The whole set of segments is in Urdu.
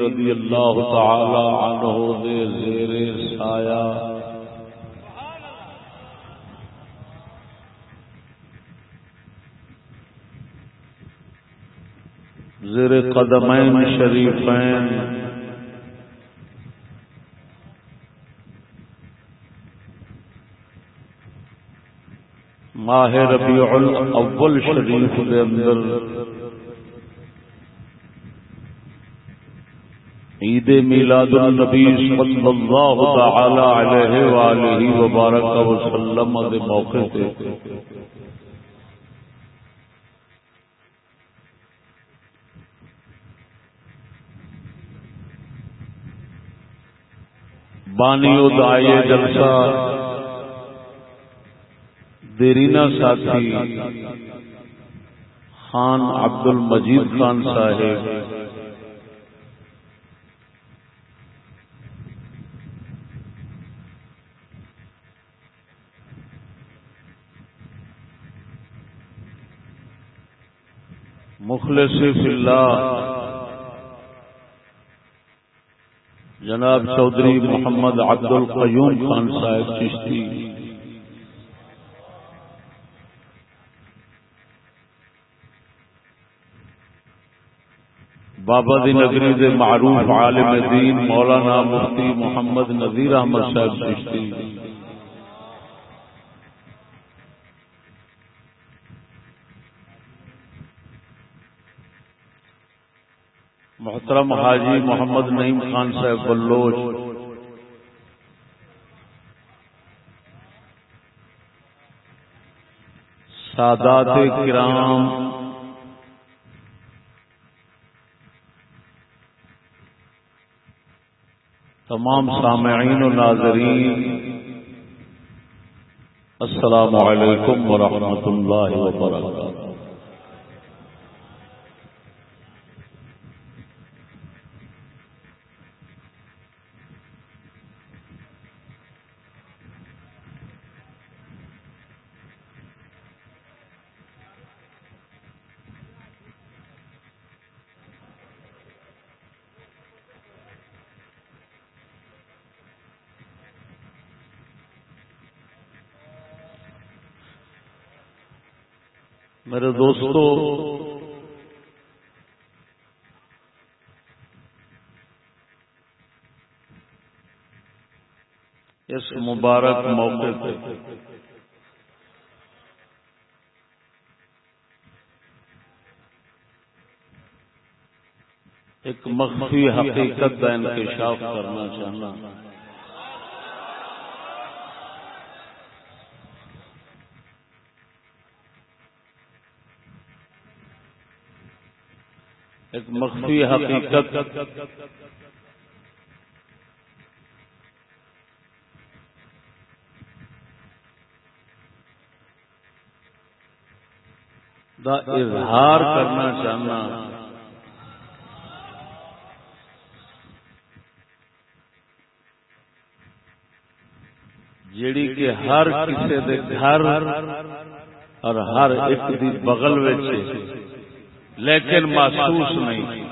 رضی اللہ تعالی عنہ دے زیر سایہ۔ زیر قدمین شریفین۔ ماہ ربیع الاول شریف دے اندر عید میلاد النبی صلی اللہ تعالی علیہ وآلہ وبارک وسلم دے موقع تے۔ بانی ادائے جلسہ دیرینا ساتھی خان عبد المجید خان صاحب۔ مخلص فی اللہ۔ جناب چودھری محمد عبد القیوم خان صاحب چشتی۔ بابا دی نگری دے معروف عالم دین مولانا مفتی محمد نذیر احمد صاحب چشتی۔ محترم حاجی محمد نعیم خان صاحب بلوچ۔ سادات کرام۔ تمام سامعین و ناظرین۔ السلام علیکم ورحمۃ اللہ وبرکاتہ میرے دوستو اس مبارک موقع پہ۔ ایک مخفی حقیقت کا انکشاف کرنا چاہنا۔ ایک مخفی حقیقت۔ دا اظہار کرنا چاہنا۔ جیڑی کہ ہر کسی دے گھر اور ہر ایک دی بغل لیکن محسوس نہیں۔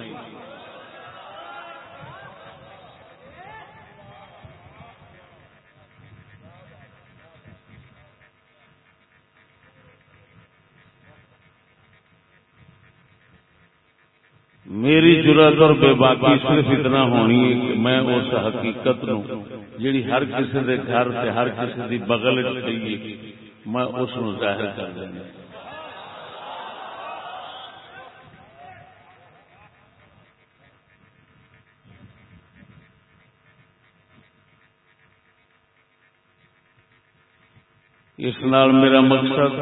میری بے باقی صرف اتنا ہونی ہے کہ میں اس حقیقت نو جیڑی ہر کسی دے گھر سے ہر کسی دی بغل چاہیے میں اس نو ظاہر کر دینا۔ اس نال میرا مقصد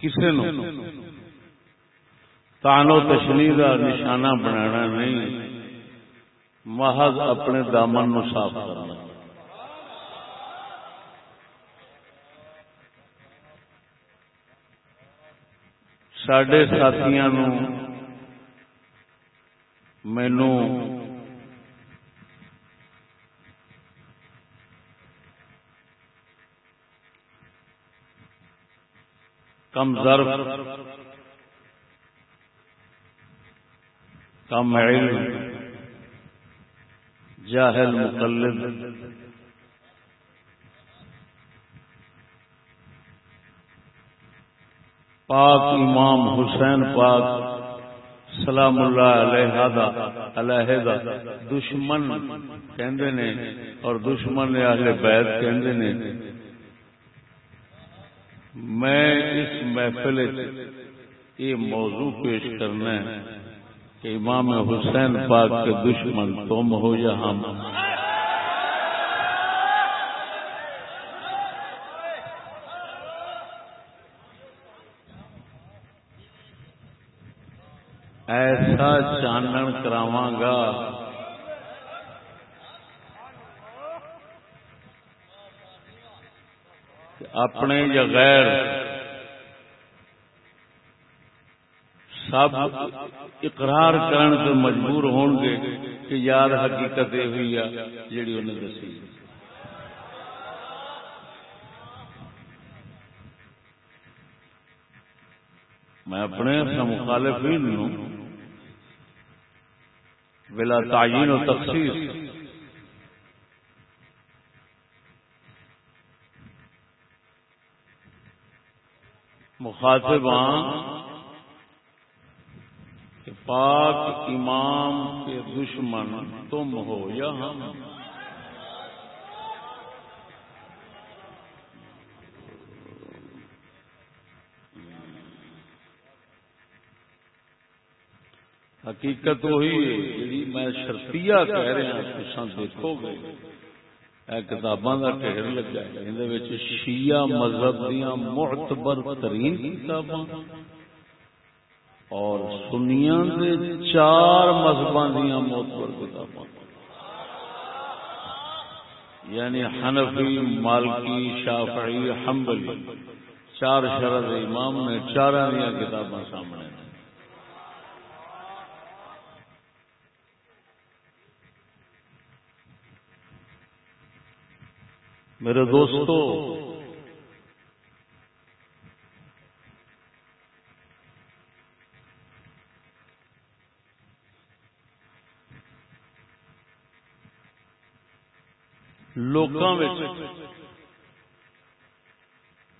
کسی نو؟ تانو تشنی کا نشانہ بنانا نہیں۔ محض اپنے دامن نو صاف کرنا۔ سڈے ساتھی مینو کم ظرف، کم علم، جاہل مقلد۔ پاک امام حسین پاک سلام اللہ علیہ علیحدہ دشمن کہندے نے اور دشمن اہل بیت کہندے نے۔ میں اس محفل یہ موضوع پیش کرنا ہے کہ امام حسین پاک کے دشمن تم ہو یا ہم۔ ایسا چانن کراواں گا کہ اپنے یا غیر سب اقرار کرن سے مجبور ہون گے کہ یار حقیقت یہ ہوئی ہے جیڑی انہیں دسی۔ میں اپنے مخالفین ہوں۔ بلا تعین و تخصیص۔ مخاطب کہ پاک امام کے دشمن تم ہو یا ہم؟ حقیقت وہی ہے یعنی میں شرطیہ کہہ رہا تسان دیکھو گے۔ کتاباں کا ٹھہر لگا یہ شیعہ مذہب دیا معتبر ترین کتاباں۔ اور سنیا دے چار مذہب دیا معتبر کتاباں۔ یعنی حنفی، مالکی، شافعی، حنبلی۔ چار شرط امام نے چار دیا کتاباں سامنے۔ میرے دوستو لوکاں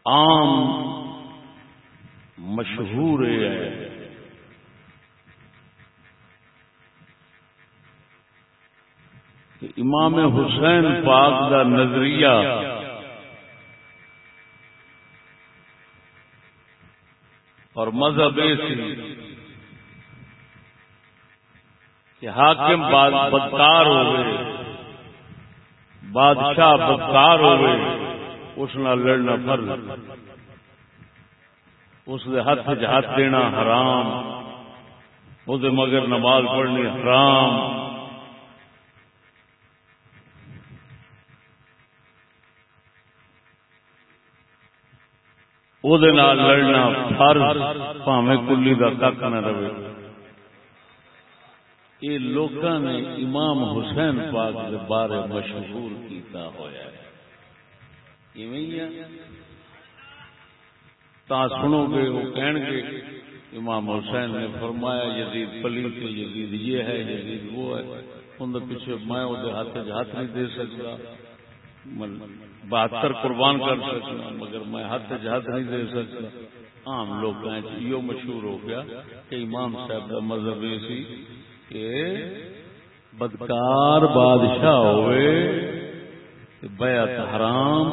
عام مشہور ہے امام حسین پاک کا نظریہ اور مذہب کہ حاکم بدکار ہوئے، بادشاہ بدکار ہوئے، اس نہ لڑنا فرض۔ اس دے ہاتھ ہاتھ دینا حرام وہ مگر نماز پڑھنی حرام۔ لڑنا فرض پاوے کلی کا کک نہ رہے یہ لوگ نے امام حسین پاک کے بارے مشہور کیتا ہوا تا سنو گے وہ کہن گے امام حسین نے فرمایا یزید پلی کے یزید یہ ہے یزید وہ ہے ان پیچھے میں ہاتھ ہاتھ نہیں دے سکتا بہتر قربان کر سکتا مگر میں ہاتھ جہاد نہیں دے سکتا۔ عام لوگ یہ جی، مشہور ہو گیا کہ امام صاحب کا مذہب یہ سی کہ بدکار بادشاہ ہوئے، بیعت حرام،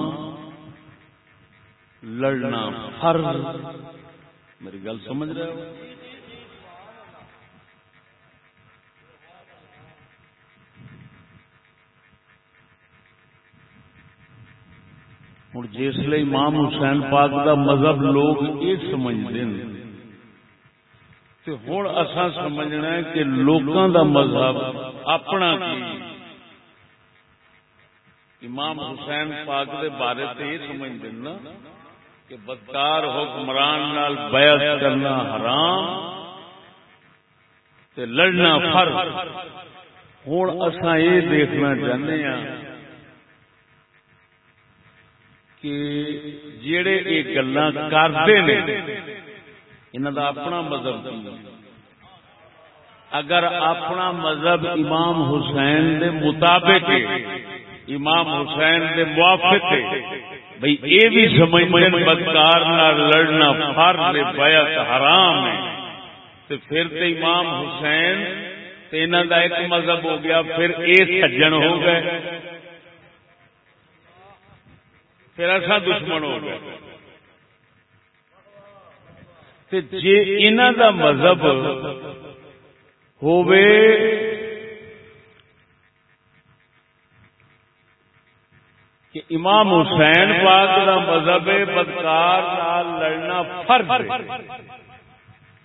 لڑنا فرض۔ میری گل سمجھ رہے ہو؟ ہوں جسل امام حسین پاک دا مذہب لوگ یہ سمجھتے ہیں۔ ہوں اصا سمجھنا ہے کہ لوگوں دا مذہب اپنا کی؟ امام حسین پاک دے بارے سے یہ سمجھتے نا کہ بدکار حکمران نال بیعت کرنا حرام تے لڑنا فرض۔ ہوں اصا یہ دیکھنا چاہتے ہیں کہ جڑے یہ گلا کرتے ہیں انہوں کا اپنا مذہب اگر اپنا مذہب امام حسین دے مطابق امام حسین دے موافق بھئی اے بھی سمجھتے بدکار نہ لڑنا فرض بیعت حرام ہے۔ تو پھر تے امام حسین تینا دا ایک مذہب ہو گیا، پھر اے سجن ہو گئے۔ پھر ایسا دشمن ہو گیا جی ان دا مذہب ہووے کہ امام حسین پاک کا مذہب بدکار لڑنا فرض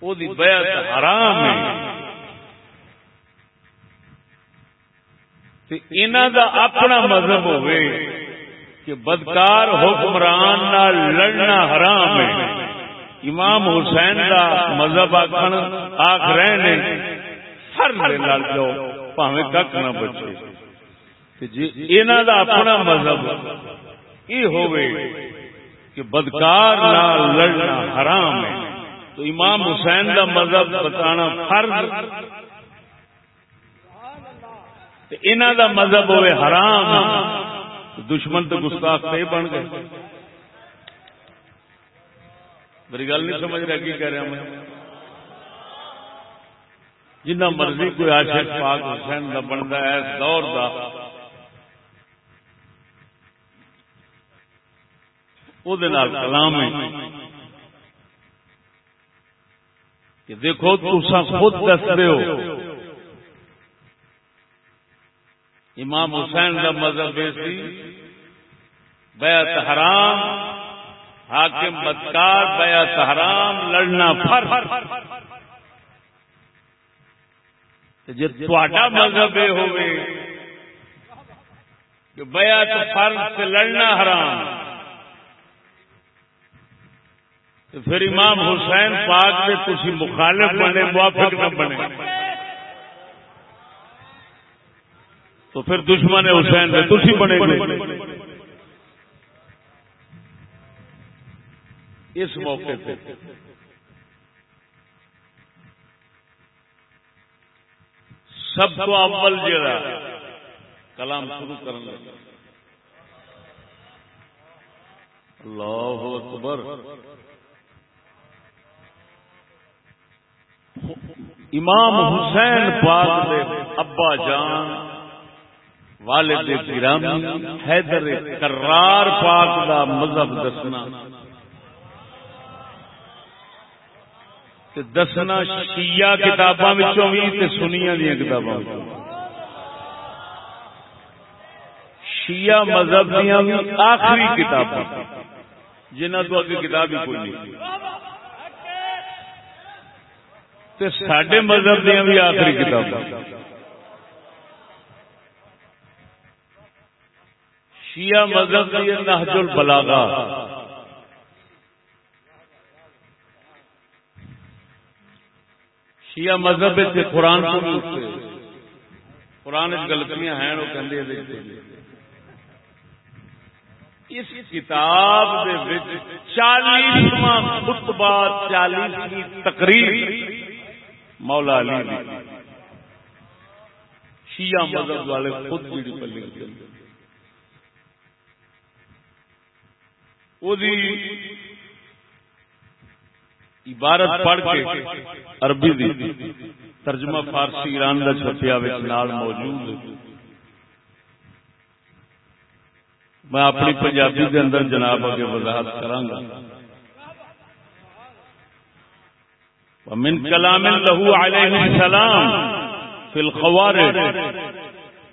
وہ بیعت حرام ہے۔ دا اپنا مذہب ہوئے کہ بدکار حکمران لڑنا حرام ہے۔ امام حسین کا مذہب آخر آخ رہے ہر لڑ جاؤ پاوے کھ نہ بچے۔ جی دا اپنا مذہب یہ ہوئے کہ بدکار نہ لڑنا حرام ہے۔ تو امام حسین کا مذہب بتانا فرض۔ انہ دا مذہب ہوئے حرام۔ دشمن تو گستاخ سے بن گئے۔ میری گل نہیں سمجھ رہا کی کہہ رہا میں؟ جنہ مرضی کوئی عاشق پاک حسین کا بنتا ہے، اس دور کا وہ کلام ہے۔ کہ دیکھو تسا خود دس رہے ہو۔ امام حسین کا مذہب سی، بیعت حرام، حاکم بدکار، بیعت حرام، لڑنا فر جی تا مذہب یہ ہوئے کہ بیعت فرض سے لڑنا حرام، تو پھر امام حسین پاک سے کسی مخالف بنے، موافق نہ بنے۔ تو پھر دشمن حسین میں تھی بنے گے اس موقع پہ۔ سب تو اول جڑا کلام شروع کرنا اللہ اکبر۔ امام حسین پاک دے ابا جان۔ والد گرامی حیدر کرار پاک دا مذہب دسنا۔ دسنا شیعہ کتاباں بھی سنیا دیا کتاباں شیعہ مذہب دیا بھی آخری کتاب جنہ تو اگے کتاب ہی کوئی نہیں۔ سڈے مذہب دیا بھی آخری کتاب شیعہ مذہب کی نہج البلاغا شیعہ مذہب سے قرآن کو بھی قرآن غلطیاں ہیں، وہ کہتے اس کتاب دے وچ چالیسواں خطبہ چالیس تقریر مولا علی شیعہ مذہب والے خود بھی پلے عبارت پڑھ کے عربی دی ترجمہ فارسی ایران کا چھپیا موجود میں اپنی پنجابی کے اندر جناب اگے وضاحت کرا من کلام له علیہ السلام فی الخوارج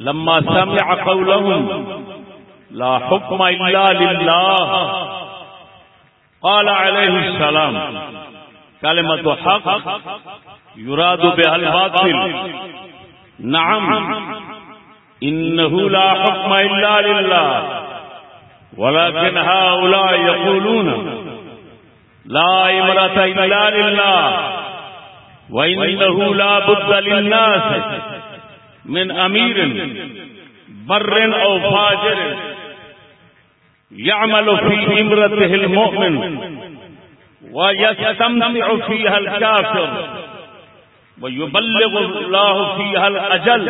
لما سمع قولهم لا حکم الا للہ قال عليه السلام كلمة حق يراد بها الباطل۔ نعم إنه لا حكم إلا لله ولكن هؤلاء يقولون لا إمرة إلا لله وإنه لا بد للناس من أمير بر أو فاجر۔ يعمل في امرته المؤمن ويستمتع فيها الكافر ويبلغ الله فيها الأجل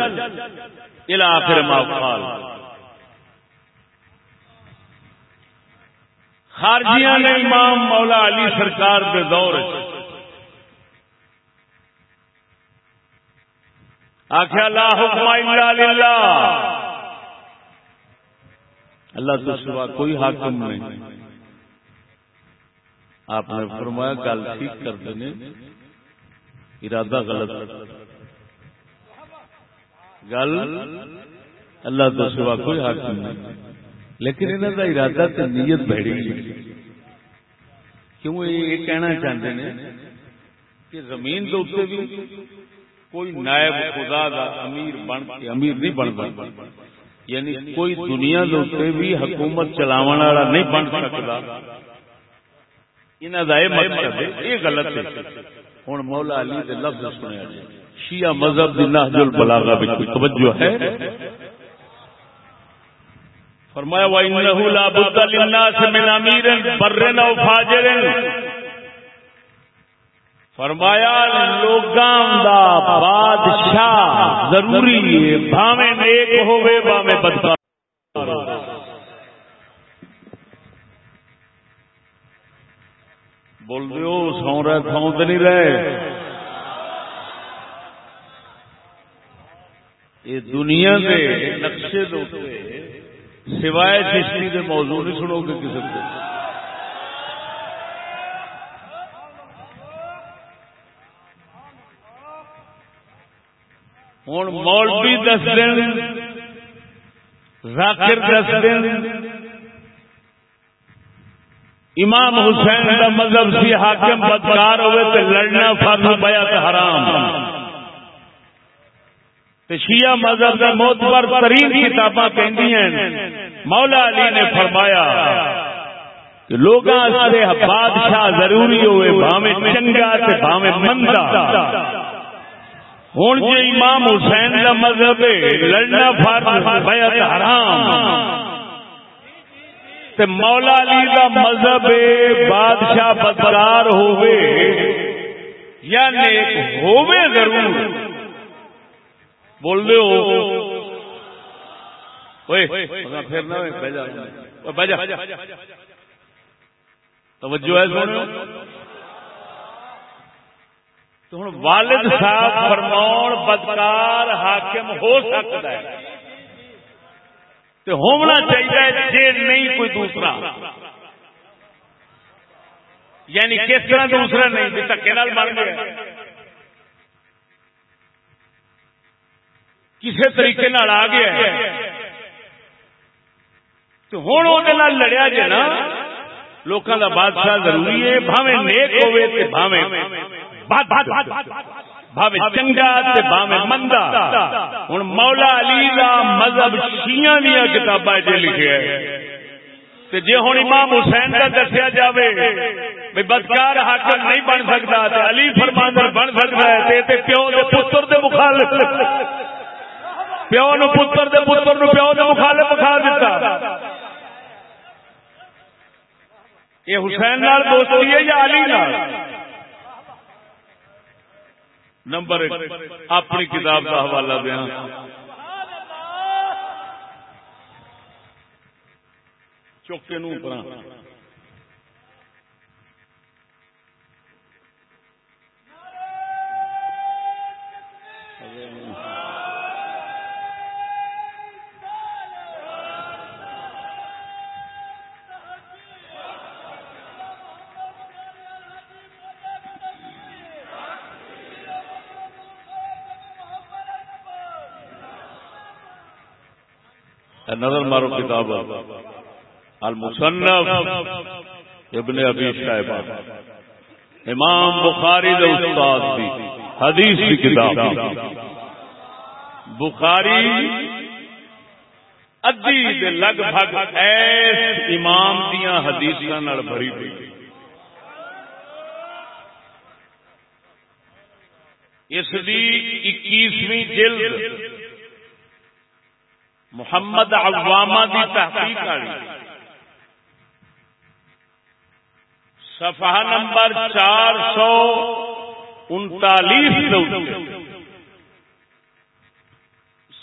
إلى آخر ما قال. خارجیاں نے امام مولا علی سرکار کے دور آخیا لا حکم الا للہ۔ اللہ تو سوا کوئی حاکم نہیں۔ آپ نے فرمایا گل ٹھیک کر دینے۔ ارادہ غلط۔ گل اللہ تو سوا کوئی حاکم نہیں۔ لیکن انہوں کا ارادہ تو نیت بڑی کیوں یہ کہنا چاہتے ہیں کہ زمین کے اتنے بھی کوئی نائب خدا دا امیر بن امیر نہیں بن بن یعنی کوئی دنیا کے بھی حکومت چلاو والا نہیں بن سکتا انہوں کا یہ مطلب یہ غلط ہے۔ ہوں مولا علی دے لفظ سنیا شیعہ مذہب دی نہج البلاغہ وچ کوئی توجہ ہے؟ فرمایا وانه لا بد للناس من امیر بر او فاجر۔ فرمایا، لوگاں دا بادشاہ ضروری ہے، بھاویں نیک ہوے بھاویں بدکار بول دو سو رہے تھاؤں تو نہیں رہے۔ یہ دنیا کے نقشے سوائے چشتی کے موضوع نہیں سنو گے کسی کو ہوں مولوی دس دن ذاکر دس دن امام حسین کا مذہب سی حاکم بدکار ہوئے تو لڑنا فرض بیعت حرام۔ شیعہ مذہب کا موتبر ترین کتاباں کہندی مولا علی نے فرمایا کہ لوگاں سے بادشاہ ضروری ہوئے، بھاویں چنگا تے بھاویں مندا۔ ہن جے جی امام حسین کا مذہب ہے، لڑنا فرض بیعت حرام۔ تے مولا علی دا مذہب بادشاہ بدرار ہوئے یا نیک ہوئے ضرور۔ بول دے ہو۔ توجہ ہے سنو تو ہوں والد صاحب فرماؤ بدکار حاکم ہو سکتا ہے۔ تو ہونا چاہیے جی نہیں کوئی دوسرا۔ یعنی کس طرح دوسرا نہیں دکے بن گیا۔ کسی طریقے آ گیا۔ تو ہوں وہ لڑیا جائے نا لوگوں کا بادشاہ ضروری ہے بھاوے نیک ہوئے بھاوے بھاوے چنگا بھاوے مندا ہوں مولا علی کا مذہب شیاں دیا کتاباں لکھے جی ہوں امام حسین کا دسیا جائے بھی بدکار حاکم نہیں بن سکتا علی فرماندر بن سکتا ہے پیو دے پتر دے مخالف پیو نو پتر دے پتر نو پیو دے مخالف بخا دیتا یہ حسین نال دوستی ہے یا علی نال نمبر اپنی کتاب کا حوالہ دیا۔ چوکے نو نظر مارو کتاب المصنف ابن ابی شائبہ امام بخاری دے استاد دی حدیث کی کتاب۔ بخاری ادی دے لگ بھگ ایس امام دیاں حدیثاں نال بھری پئی اس دی 21ویں جلد محمد عوامہ دی تحقیق آئی صفحہ نمبر چار سو انتالیس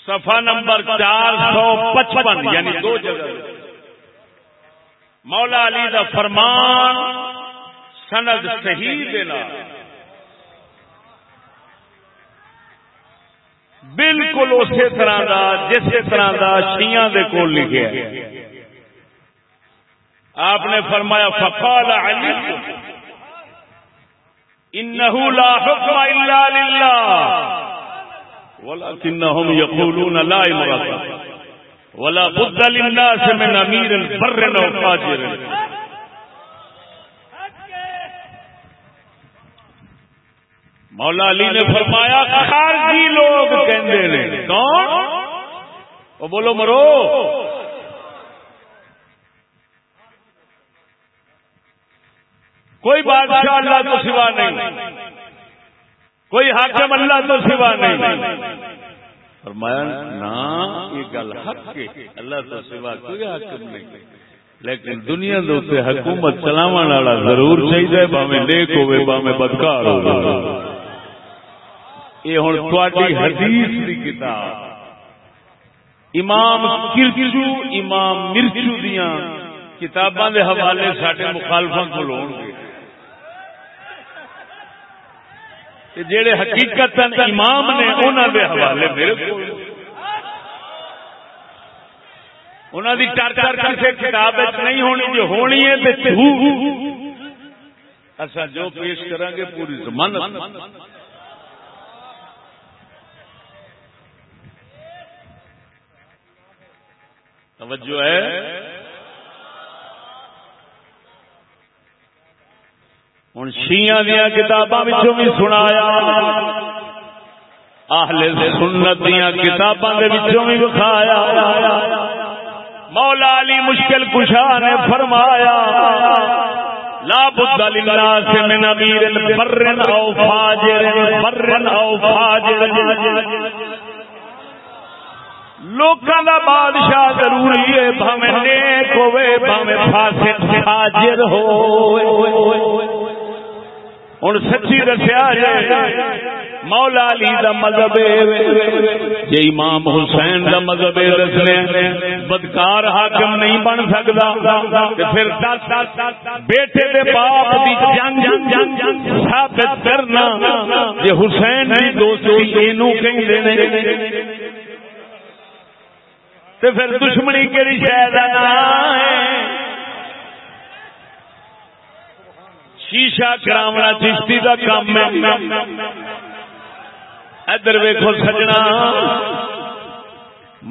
صفحہ نمبر چار سو پچپن یعنی دو جگہ۔ مولا علی دا فرمان سند صحیح دینا بالکل اسی طرح دا، جس طرح دا شیاں دے کول لکھے آپ نے فرمایا، فقال علی انہو لا حکم الا للہ ولكنهم يقولون لا امرأة ولا بد للناس من امير بر او فاجر۔ مولا علی نے فرمایا خارجی لوگ کہندے نے۔ کون؟ وہ بولو مرو۔ کوئی بادشاہ اللہ تو سوا نہیں۔ کوئی حاکم اللہ تو سوا نہیں۔ فرمایا نا یہ گل حق کے اللہ تو سوا کوئی حاکم نہیں۔ لیکن دنیا دے حکومت چلاو والا ضرور چاہیے باوے نیک ہوے باوے بدکار ہو یہ ہوں تھی حدیث کی کتاب۔ امام کرچو امام مرچو دیا کتاباں دے حوالے سارے مخالفوں کو لون گے۔ جڑے حقیقت امام نے انہوں دے حوالے میرے کو انہوں دی چار چار کسی کتاب نہیں ہونی جو ہونی ہے اچھا جو پیش کریں گے پوری زمان توجہ ہے؟ ہوں شیا دیا کتاباں بھی سنایا۔ آہل سنت دیا کتاباں بھی بکھایا مولا علی مشکل کشا نے فرمایا، لا بد للناس من امیر برن او فاجر برن او فاجر۔ لوکاں دا بادشاہ ضروری ہے، بھاویں نیک ہوے بھاویں فاسق فاجر ہوے ہوں سچی دسیا مولا علی دا مذہب جی امام حسین دا مذہب دسنے بدکار حاکم نہیں بن سکتا پھر بیٹے دے باپ دی جنگ جنگ جنگ ثابت کرنا۔ جی حسین دی دوستی اینو کہیں نے۔ تے پھر دشمنی کیڑی شاید ہے شیشا کراونا چشتی دا کام ادھر ویکو سجنا۔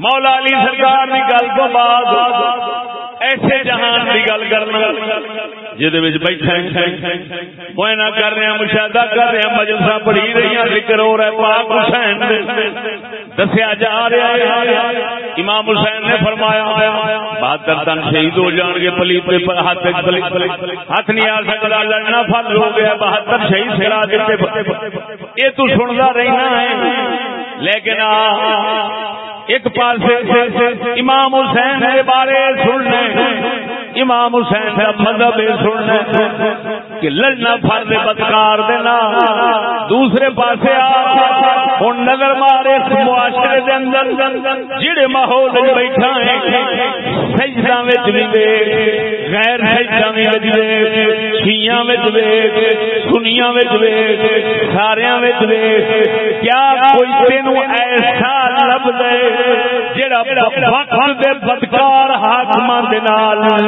مولا علی سرکار کی گل تو بعد۔ ایسے جہان کی گل کرنا جہد بیٹھے موئنا کر رہے ہیں، مشاہدہ کر رہے ہیں مجلسہ پڑھی رہی ہیں، ذکر ہو رہا پاک حسین دسیا جا رہا امام حسین نے فرمایا بہتر تن شہید ہو جان گے پلی ہاتھ ہاتھ نہیں آ سکتا لڑنا فل ہو گیا بہتر شہید سرا دیتے۔ یہ تو سنتا رہنا ہے۔ لیکن ایک پاس امام حسین کے بارے سننے، امام حسین کا مذہب سننے کہ لڑنا فرد بدکار دینا دوسرے پاس ہوں نظر مارے معاشرے دے اندر جڑے ماحول بیٹھا ہے، سجدہ بھی غیر سجدہ بھی شیاں سنیاں سارے کیا کوئی تینوں ایسا لب دے جڑا دے بدکار حاکم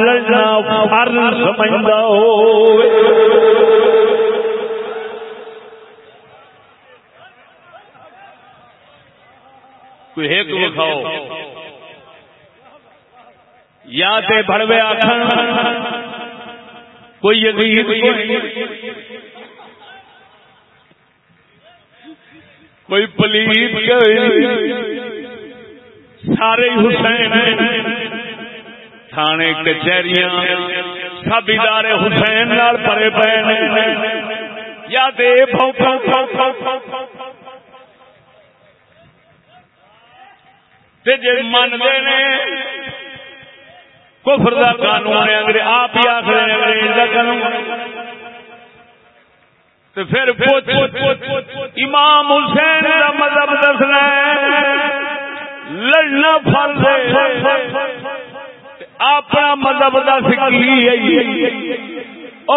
لڑنا فرض سمجھدا ہو کوئی ایک لکھاؤ یا تے بڑوے آخر کوئی یزید کوئی پلیت سارے حسین تھانے کچہریاں سب ادارے حسین نال پڑے پے یا دے جی نے کفر دا قانون ہے انگریز آپ ہی آخر انگریز قانون تو پھر امام حسین دا مذہب دسنا لڑنا فرض اپنا مذہب دس کی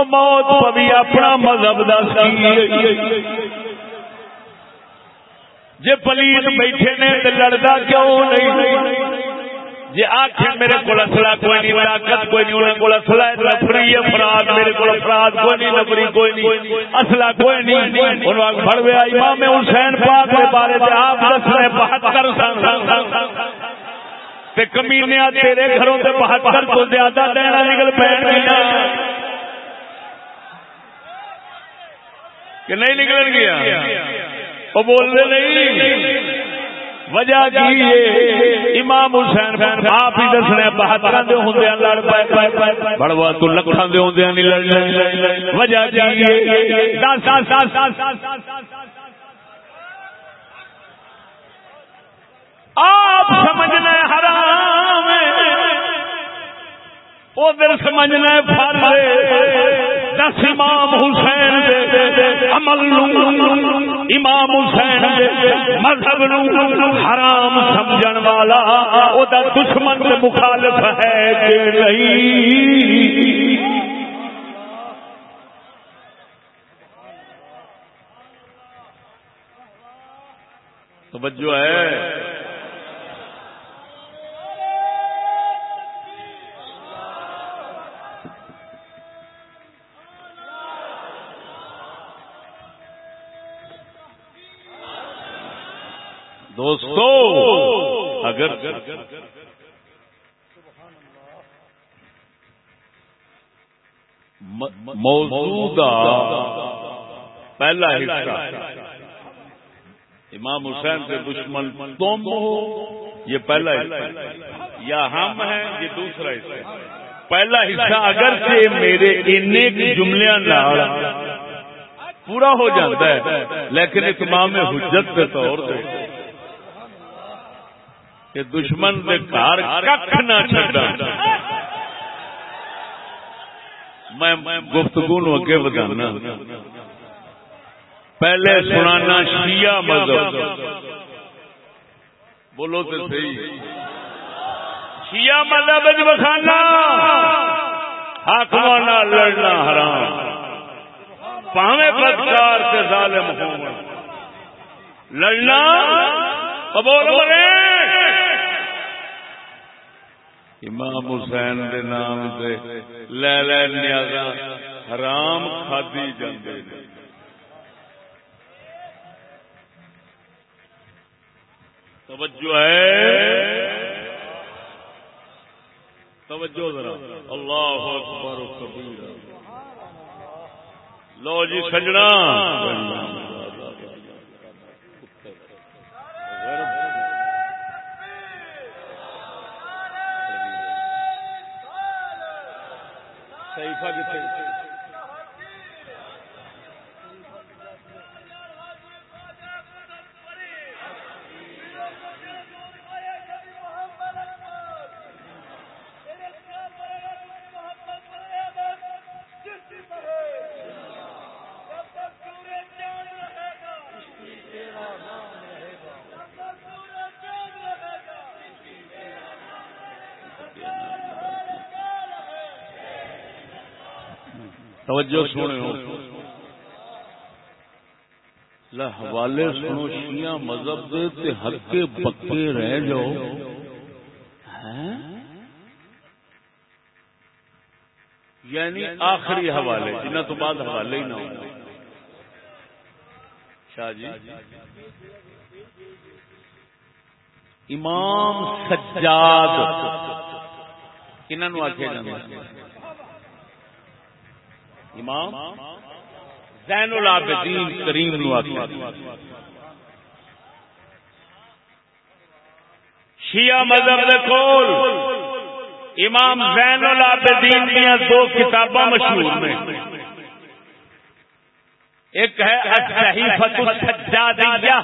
موت پوی اپنا مذہب دس جی پلیت بیٹھے نے لڑتا کیوں نہیں؟ جی آخ میرے کو اصلا کوئی نہیں طاقت کوئی نہیں، انہوں کو اصلا نفری افراد میرے کو افراد کوئی نہیں نفری کوئی نہیں اصلا کوئی نہیں۔ انہوں پڑ گیا امام حسین پاک کے بارے میں آپ دس رہے، بہتر سن تے کمینے تیرے گھروں سے بہتر تو زیادہ دینا نکل پہ کہ نہیں نکل گیا؟ وہ بولنے نہیں۔ وجہ کی امام حسین آپ ہی دسنے بہتر دے ہوندے لڑ پائے بڑوا تو لکھاں دے ہوندے نہیں لڑنے وجہ کی آپ سمجھنا حرام ادھر سمجھنا فرض دس امام حسین عمل امام حسین مذہب حرام سمجھن والا، او دا دشمن مخالف ہے کہ نہیں؟ توجہ ہے۔ دوستو، اگر موجودہ پہلا حصہ امام حسین کے دشمن تم ہو، یہ پہلا حصہ یا ہم ہیں، یہ دوسرا حصہ پہلا حصہ اگر سے میرے ان جملے پورا ہو جاتا ہے، لیکن اتمام حجت کے طور پہ کہ دشمن دے کار کھ نہ چڈا میں گفتگو نو اگے بدانا پہلے سنانا شیعہ مذہب۔ بولو تو صحیح۔ شیعہ مذہب وکھانا۔ بخانا حاکمانہ لڑنا حرام۔ پاوے بدکار سے ظالم ہوں لڑنا قبول بولے امام حسین دے نام سے لے لے نیازا حرام کھادی جاندے توجہ ہے توجہ ذرا اللہ اکبر و کبیر لو جی سجنا کتنے توجہ سنو حوالے سنو، شیعہ مذہب دے تے ہلکے پکے رہ جاؤ۔ یعنی آخری حوالے جنہ تو بعد حوالے ہی نہ ہو شاہ جی۔ امام سجاد کنہوں آخیا جانا امام زین العابدین کریم نو شیعہ مذہب دے کول امام زین العابدین دیا دو کتاباں مشہور میں ایک ہے صحیفت السجادیہ،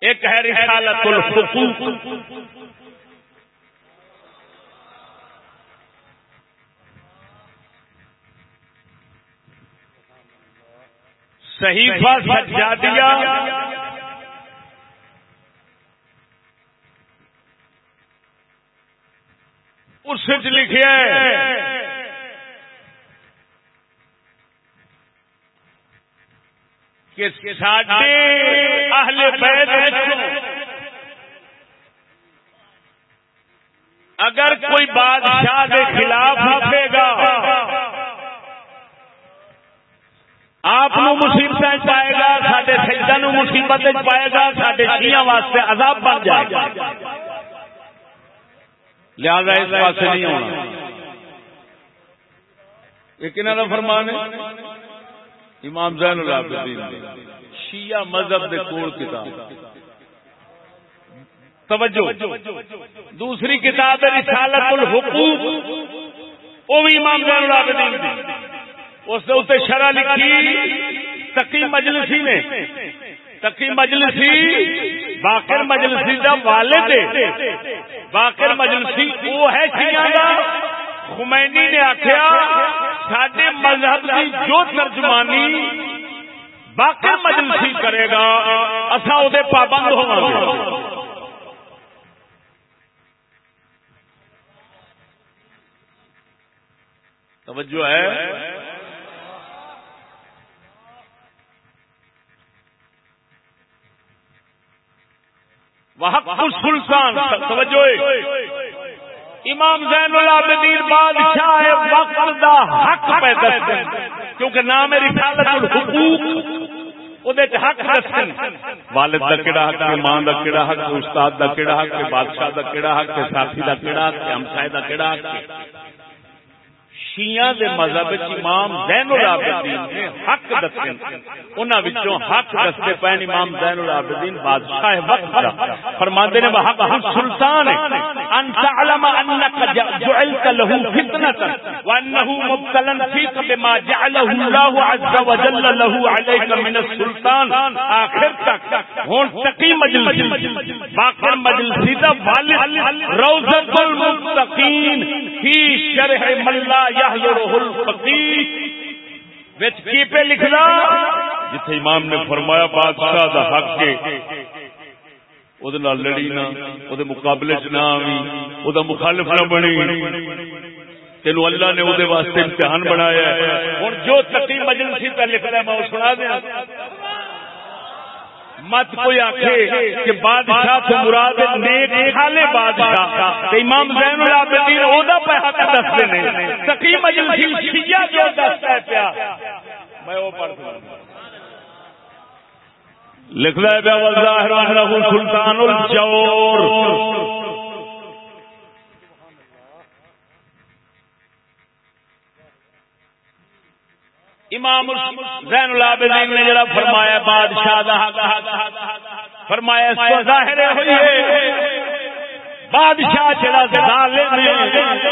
ایک ہے رسالت الحقوق۔ صحیفہ سجادیہ اس کہ ساڈے اہل بیت اگر کوئی بادشاہ کے خلاف لکھے گا آپ مصیبت پائے گا سڈے سجدہ نو مصیبت پائے گا سڈے شیاں واسطے عذاب بن جائے گا۔ لہذا اس پاس نہیں ہونا۔ یہ کنہ کا فرمان ہے؟ امام زین العابدین شیعہ مذہب دے کول کتاب۔ توجہ۔ دوسری کتاب ہے رسالت الحقوق، وہ بھی امام زین العابدین دی۔ اس نے اتنے شرح لکھی، تقی مجلسی نے۔ تقی مجلسی، باقر مجلسی دا والد باقر مجلسی، وہ ہے شیعہ خمینی نے آخیا سڈے مذہب کی جو ترجمانی باقر مجلسی کرے گا اصا وہ پابند ہوا توجہ ہے۔ وہاں سلطان توجہ۔ امام زین العابدین بادشاہ وقت دا حق پہ دستے کیونکہ نام رسالت الحقوق او دے حق دسن۔ والد کا کہڑا حق ہے ماں کا کہڑا حق، استاد کا کہڑا حق ہے بادشاہ کا کہڑا حق ہے ساتھی کا کہڑا حق ہے ہمسائے کا کہڑا حق۔ ہے شیعہ دے مذہب امام زین العابدین نے حق دستے انہاں وچوں حق دستے پین امام زین العابدین بادشاہ وقت دا۔ فرماندے نے حق حق سلطان ہے ان تعلم انك جعلت له فتنه وانه مبتلا فيك بما جعله الله عز وجل له عليك من السلطان۔ اخر تک ہن تقی مجلس باقر مجلسی دا والد روضۃ المتقین۔ فی شرح ملا پہ لکھنا؟ جتھے امام نے فرمایا بادشاہ دا حق کے لڑی نہ مقابلے چ نہ آئی وہ مخالف نہ بنی۔ تینو اللہ نے واسطے امتحان بنایا ہوں جو تقی مجلسی پہ لکھ رہا میں وہ سنا دیا مت کوئی آخے کہ بادشاہ تو مراد نیک خالے بادشاہ تے امام زین العابدین او دا پہ حق دستے نے۔ سقی مجلسی شیعہ جو دستا ہے پیا۔ میں او پڑھ لکھ رہا ہے پیا والظاہر انہ سلطان الجور۔ امام زین العابدین نے جڑا فرمایا بادشاہ دا فرمایا اس کو ظاہر ہوئی ہے۔ بادشاہ جڑا ظالم ہے،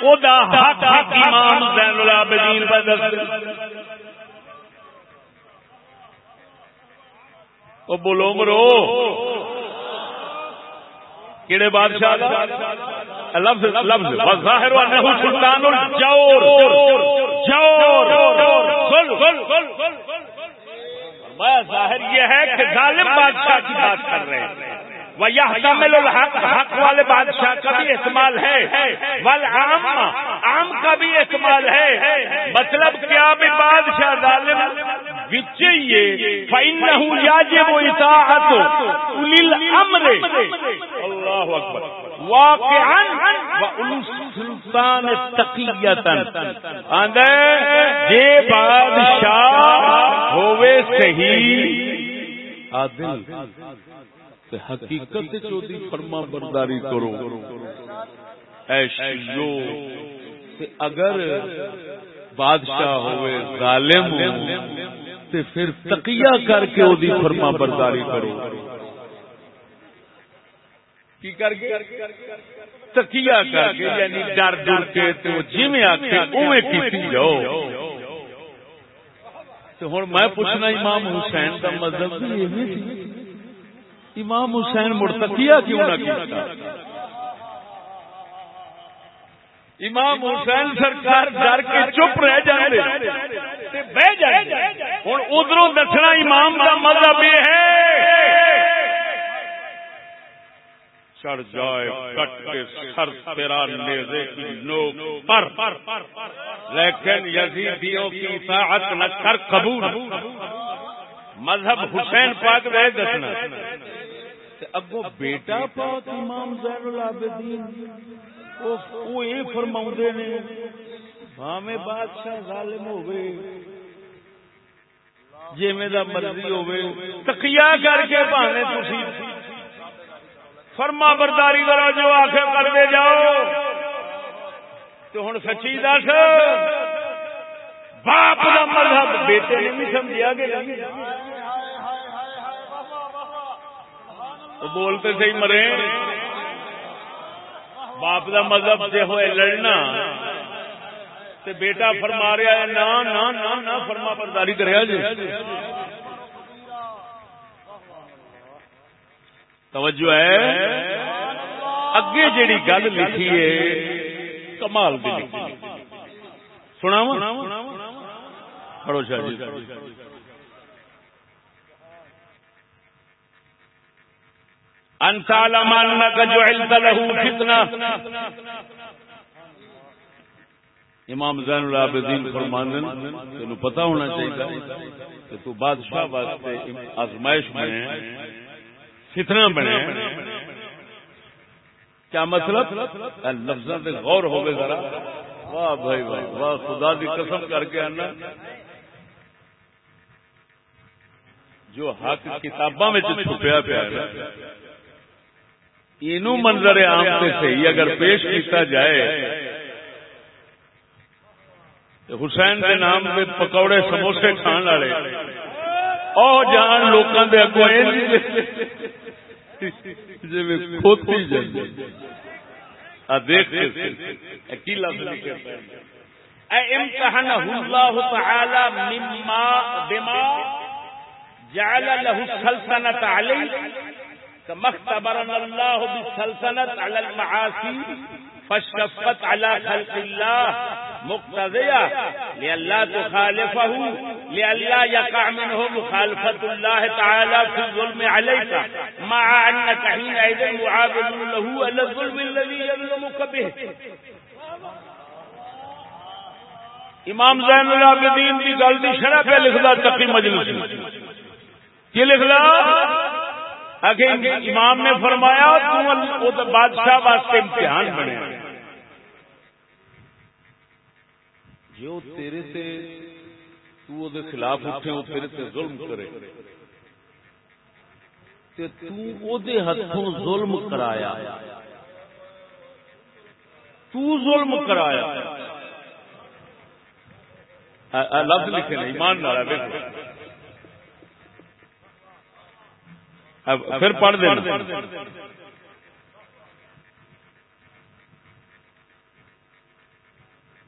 او دا حق حق امام زین العابدین پر دس۔ او بولو مرو۔ کیڑے بادشاہ لفظ لفظ ظاہر انه سلطان الجور جور ظاہر یہ ہے کہ ظالم بادشاہ کی بات کر رہے ہیں۔ وہ یہ الحق، حق والے بادشاہ کا بھی استعمال ہے۔ ول عام عام کا بھی استعمال ہے۔ مطلب کیا بھی بادشاہ ظالم اللہ اکبر۔ سلطان جے بادشاہ ہوئے صحیح۔ عادل حقیقت چودی فرما برداری کرو۔ ایشو اگر بادشاہ ہوئے ظالم تے پھر تقیہ کر کے او دی فرما برداری کرو۔ کی کر کے؟ تقیہ کر کے یعنی ڈر ڈر کے تو آکھے اوے کیتی جاؤ۔ تو ہن میں پوچھنا امام حسین دا مذہب بھی ایویں سی امام حسین مرتقیہ کیوں نہ کیتا؟ امام حسین سرکار ڈر کے چپ رہ جائے بہ جائے ہوں ادھر دسنا امام کا مطلب یہ ہے۔ چڑھ جائے، کٹ کے سر تیرا نیزے کی نوک پر۔ لیکن یزیدیوں کی اطاعت نہ کر، قبول۔ مذہب حسین پاک رہے دسنا۔ اگو بیٹا پاک امام زین العابدین وہ یہ فرما نے، بھاویں بادشاہ ظالم ہوئے جی مرضی ہوئے تقیا کر کے بہانے تھی فرما برداری کرو جو آخر کرتے جاؤ۔ تو ہوں سچی دس۔ باپ کا مذہب بیٹے نے نہیں؟ سمجھا گیا بولتے صحیح مرے۔ باپ کا مذہب سے ہوئے لڑنا۔ تے بیٹا فرما رہا ہے نہ نہ فرما برداری کرے جی۔ توجہ ہے۔ اگے جیڑی گل لکھی ہے، کمال کی سنا پڑھو شاہ جی۔ انسالم انك جعلت له فتنه امام زین العابدین فرماندن تینوں پتہ ہونا چاہیے کہ تو بادشاہ واسطے آزمائش میں فتنہ بنے۔ کیا مطلب؟ لفظ غور ہوگے ذرا۔ واہ بھائی، واہ واہ، خدا دی قسم کر کے آنا۔ جو حق کتاباں میں چھپیا پیا یہ منظر عام سے صحیح اگر پیش کیتا جائے حسین کے نام پہ پکوڑے سموسے کھان والے۔ او جان لوکاں دے اگوں جی کھوتی جائے دیکھتے کی لفظ لکھے امتحنه الله تعالى مما بما جعل له كما اختبرنا الله على المعاصي فاشتفت على خلق الله مقتضية لئلا تخالفه لئلا يقع منه مخالفة الله تعالى في الظلم عليك مع أنك حينئذ معابد له على الظلم الذي يظلمك به امام زین العابدین کی گل کی شرح پہ لکھتا تقی مجلس۔ یہ کی لکھنا امام نے فرمایا، تو بادشاہ واسطے امتحان بنے جی جو تیرے سے تو دے خلاف اٹھے وہ تیرے سے ظلم کرے۔ تے تو او دے ہتھوں ظلم کرایا۔ تو ظلم کرایا۔ لفظ لکھے نہیں، ایمان نہ دیکھو۔ پھر پڑھ دیں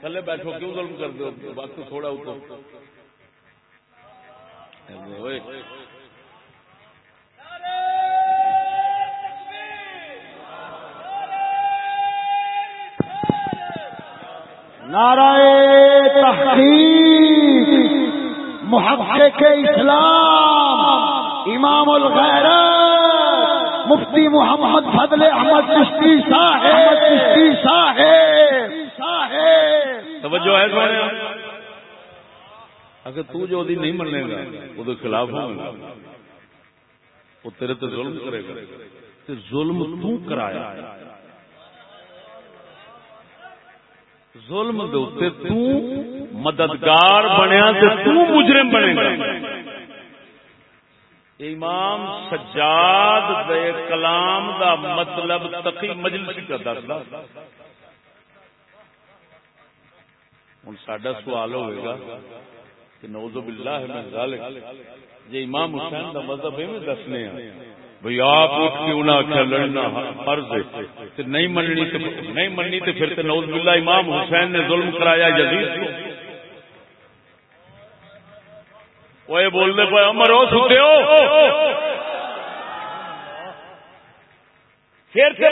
تھلے بیٹھو، کیوں ظلم کر دو وقت تھوڑا اتو نعرہ تحقیق، محقق اسلام، امام الغیر مفتی محمد فضل احمد چشتی صاحب چشتی صاحب۔ توجہ ہے سونے اگر تو جو دی نہیں مننے گا، وہ خلاف ہو گا وہ تیرے تو ظلم کرے گا۔ تے ظلم تو کرایا۔ ظلم دے تو مددگار بنیا تے تو مجرم بنے گا۔ امام سجاد دے کلام دا مطلب تقی مجلس کا دستا ہوں سڈا سوال ہوئے گا کہ نوزو باللہ میں ذالک جی امام حسین کا مذہب ہے دسنے ہیں بھئی آپ اٹھ کے انہیں آخیا لڑنا فرض ہے تے نہیں مننی تے نہیں مننی تے پھر تے نعوذ باللہ امام حسین نے ظلم کرایا یزید کو۔ وہ یہ بول دے پائے امر ہو۔ سکتے ہو پھر تے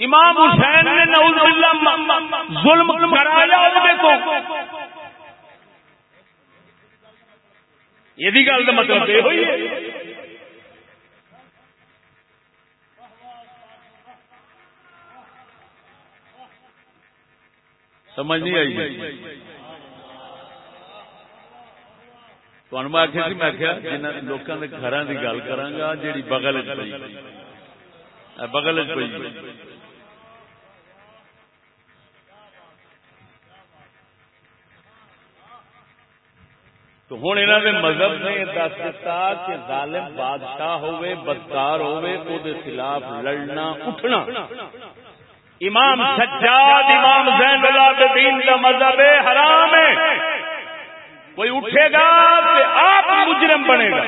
امام حسین نے نعوذ باللہ ظلم کرایا ان کو یہ گل کا مطلب یہ ہوئی ہے۔ سمجھ نہیں آئی۔ تمہیں میں آخیا میں آخیا جنہ لوگوں کے گھر کی گل کرا جی بغل بغل پی تو ہوں انہوں نے مذہب نے دس دتا کہ ظالم بادشاہ ہوئے بدکار ہوئے او دے خلاف لڑنا، اٹھنا۔ امام سجاد، امام زین العابدین کا مذہب حرام ہے۔ کوئی اٹھے گا آپ مجرم بنے گا۔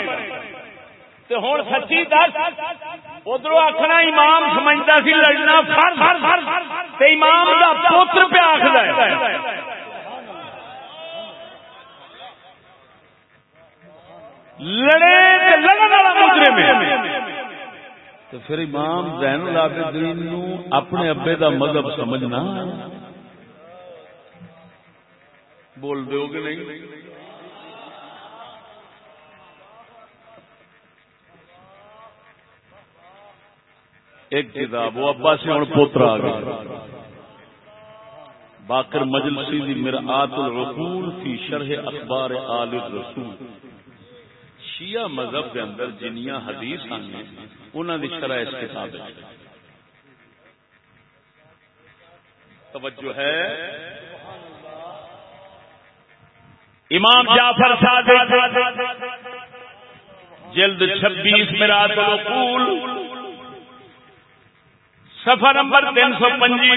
تو ہوں سچی دس۔ ادھر آخنا امام سمجھتا سی لڑنا فرض امام کا پوتر پہ آخر لڑے لڑن والا مجرم ہے۔ تو پھر امام زین العابدین نو اپنے ابے دا مذہب سمجھنا۔ بول دو گے نہیں؟ ایک کتاب، وہ ابا سے ہوں پوتر آ گیا باقر مجلسی دی مرآت الرسول فی شرح اخبار آل الرسول۔ شیعہ مذہب کے اندر جنیاں حدیث آئی انہوں کی شرح اس کتاب ہے۔ توجہ ہے۔ امام جعفر صادق، جلد چھبیس میرا تو سفر نمبر تین سو پنجی۔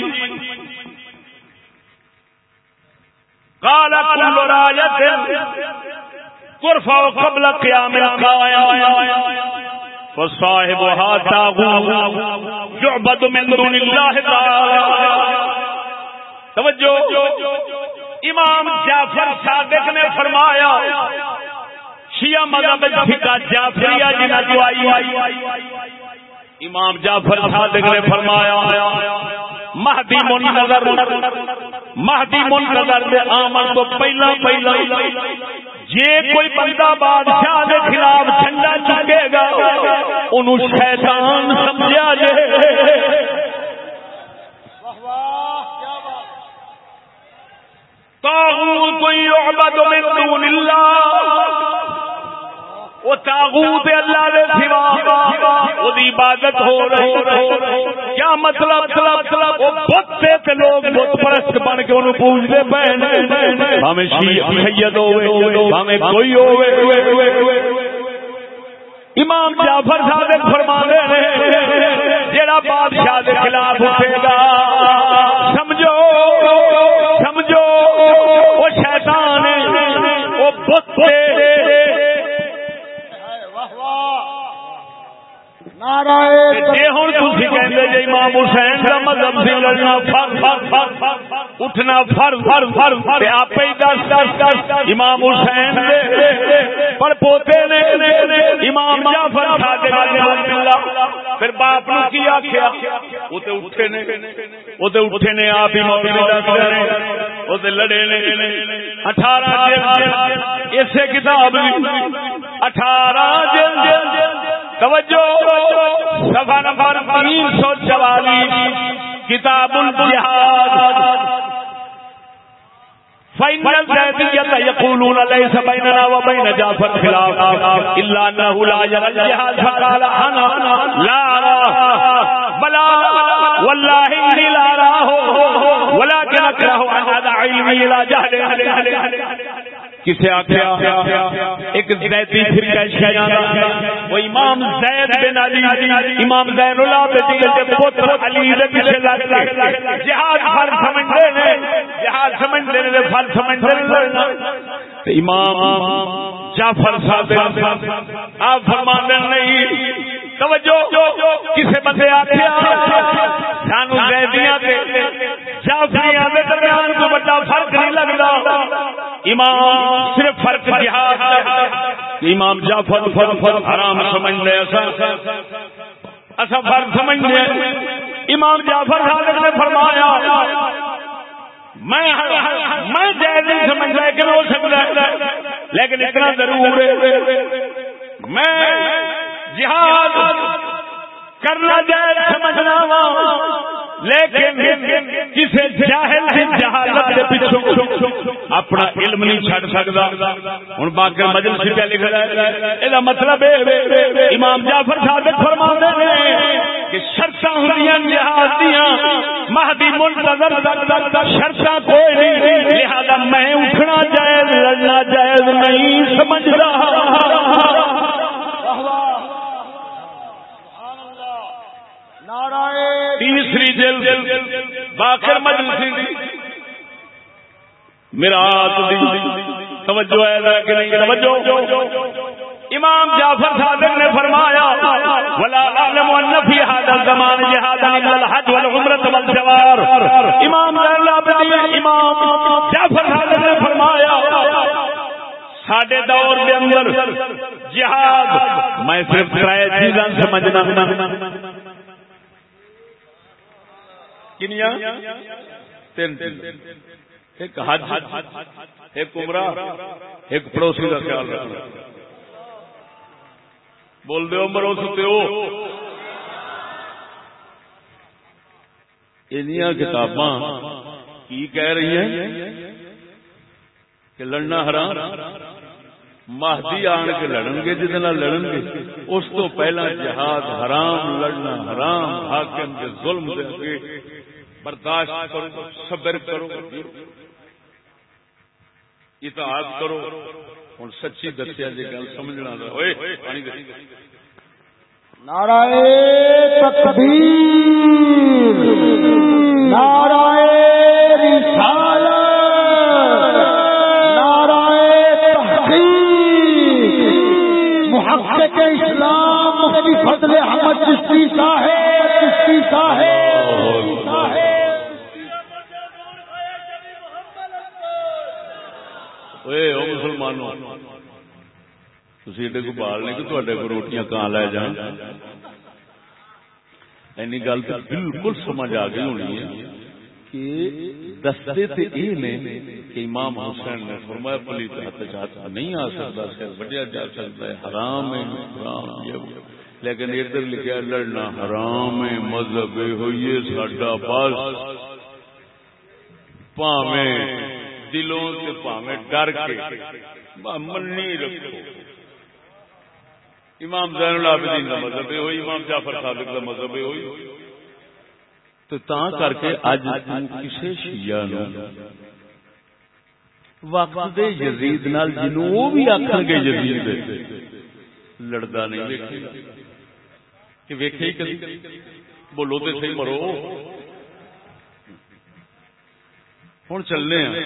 کالا کل راجت قرفا قبل قیام فصاحبها تاغوت يعبد من دون الله تعالى توجہ۔ امام جعفر صادق نے فرمایا، شیعہ مذہب فقہ جعفریہ جنہ جو آئی امام جعفر صادق نے فرمایا، مہدی منتظر مہدی منتظر دے آمن تو پہلا پہلا جی کوئی بندہ بادشاہ کے خلاف جھنڈا چکے گا ان شیطان سمجھا جائے تاغوت يعبد من دون الله وہ تاغوت اللہ دے سوا وہ عبادت ہو رہی کیا مطلب مطلب وہ بت تے لوگ بت پرست بن کے انہوں پوجتے پے ہمیں سید ہوئے ہمیں کوئی ہوئے۔ امام جعفر صادق فرما رہے جڑا بادشاہ دے خلاف اٹھے گا۔ سمجھو سمجھو، وہ شیطان ہے۔ وہ بت تے امام حسین کا مذہب سے لڑنا اٹھنا فر فر فر فر آپ ہی دس دس دس امام حسین پر پوتے نے امام جعفر پھر باپ نے کی آخیا وہ تو اٹھے نے اٹھے نے، آپ ہی وہ تو لڑے نے۔ اٹھارہ اسے کتاب اٹھارہ توجہ۔ نمبر تین سو چوالیس۔ کتاب يقولون ليس بيننا وبين جعفر خلاف۔ لا يرى الجهاد فقال لا بلا والله اني لا اراه ولكن اكره ان هذا علمي الى جهل کسے آخیا ایک زیدی فرقہ شیعہ وہ امام زید بن علی، امام زین العابدین کے پتر علی دے پیچھے لگ کے جہاد فرض سمجھدے نے، جہاد سمجھدے نے فرض سمجھدے نے امام جعفر صادق آپ فرمانے نہیں توجہ، کسے بندے آتے سانو زیدیاں تے جعفریاں دے درمیان کوئی بڑا فرق نہیں لگدا۔ امام صرف فرق جہاد امام جعفر فرق حرام سمجھدے اسا اسا فرق سمجھدے امام جعفر صادق نے فرمایا، میں میں جائز نہیں سمجھ رہا لیکن ہو سکتا ہے۔ لیکن اتنا ضرور ہے۔ میں جہاد کرنا جائز سمجھنا وا لیکن کسی جاہل کی جہالت کے پیچھے اپنا علم نہیں چھڈ سکتا۔ ہوں باقی مجلس پہ لکھا ہے۔ یہ مطلب امام جعفر صادق فرما ہیں کہ شرط ہوں جہاد دیا مہدی منتظر شرط کوئی نہیں۔ لہذا میں اٹھنا جائز، لڑنا جائز نہیں سمجھ ہاں۔ تیسری جلد باقر مجلسی میرا توجہ ہے کہ نہیں توجہ۔ امام جعفر صادق نے فرمایا، ولا علم ان في هذا الزمان جهاد الا الحج والعمره والجوار۔ امام العابدین امام جعفر صادق نے فرمایا، ساڈے دور دے اندر جہاد، میں صرف ترے چیزاں سمجھنا۔ کنیا تین ایک حج، ایک عمرہ، ایک پڑوسی کا خیال رکھنا۔ بول دو مرو ستے ہو۔ کتاباں کی کہہ رہی ہیں کہ لڑنا حرام، مہدی آن کے لڑن گے جس لڑن گے اس تو پہلا جہاد حرام، لڑنا حرام، حاکم کے ظلم دے برداشت کرو، صبر کرو، اطاعت کرو۔ ہوں سچی دسیا جی گل سمجھنا نارائ تکبیر نارائ رسال نارائ تحقیق محقق اسلام مفتی فضل احمد چشتی صاحب چشتی صاحب مسلمانوں تھی ایڈے کو بال نہیں کہ تے کو روٹیاں کہاں لے جان اینی گل تو بالکل سمجھ آ گئی ہونی ہے کہ دستے تے یہ نے کہ امام حسین نے فرمایا پلی ہاتھ چاہتا نہیں آ سکتا سر وڈیا جا سکتا ہے حرام ہے حرام یہ لیکن ادھر لکھا لڑنا حرام ہے مذہب ہوئیے ساڈا بس پاویں دلوں سے پاویں ڈر کے منی رکھو امام زین العابدین کا مذہب یہ ہوئی، امام جعفر صادق کا مذہب یہ ہوئی۔ تو تا کر کے اج کسے شیعہ نو وقت دے یزید نال جنوں وہ بھی آکھن گے یزید دے۔ لڑدا نہیں ویکھے کہ ویکھے ہی کدی؟ بولو تے صحیح مرو۔ ہوں چلنے ہیں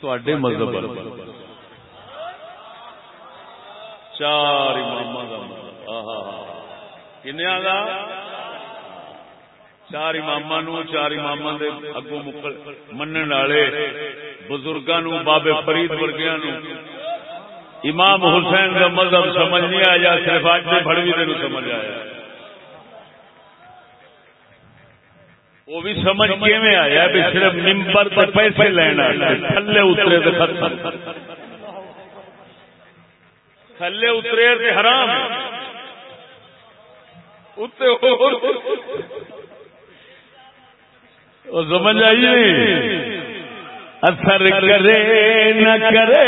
تواڈے مذہب چار امام کنیا کا چار امام چار امام اگو مکل من والے بزرگوں بابے فرید ورگیا امام حسین کا مذہب سمجھ نہیں آیا صرف اج سے بڑی دن سمجھ آیا وہ بھی سمجھ کے میں آیا بھی صرف ممبر تے پیسے لینا تھلے اترے تو ختم تھلے اترے تے حرام سمجھ آئیے اثر کرے نہ کرے۔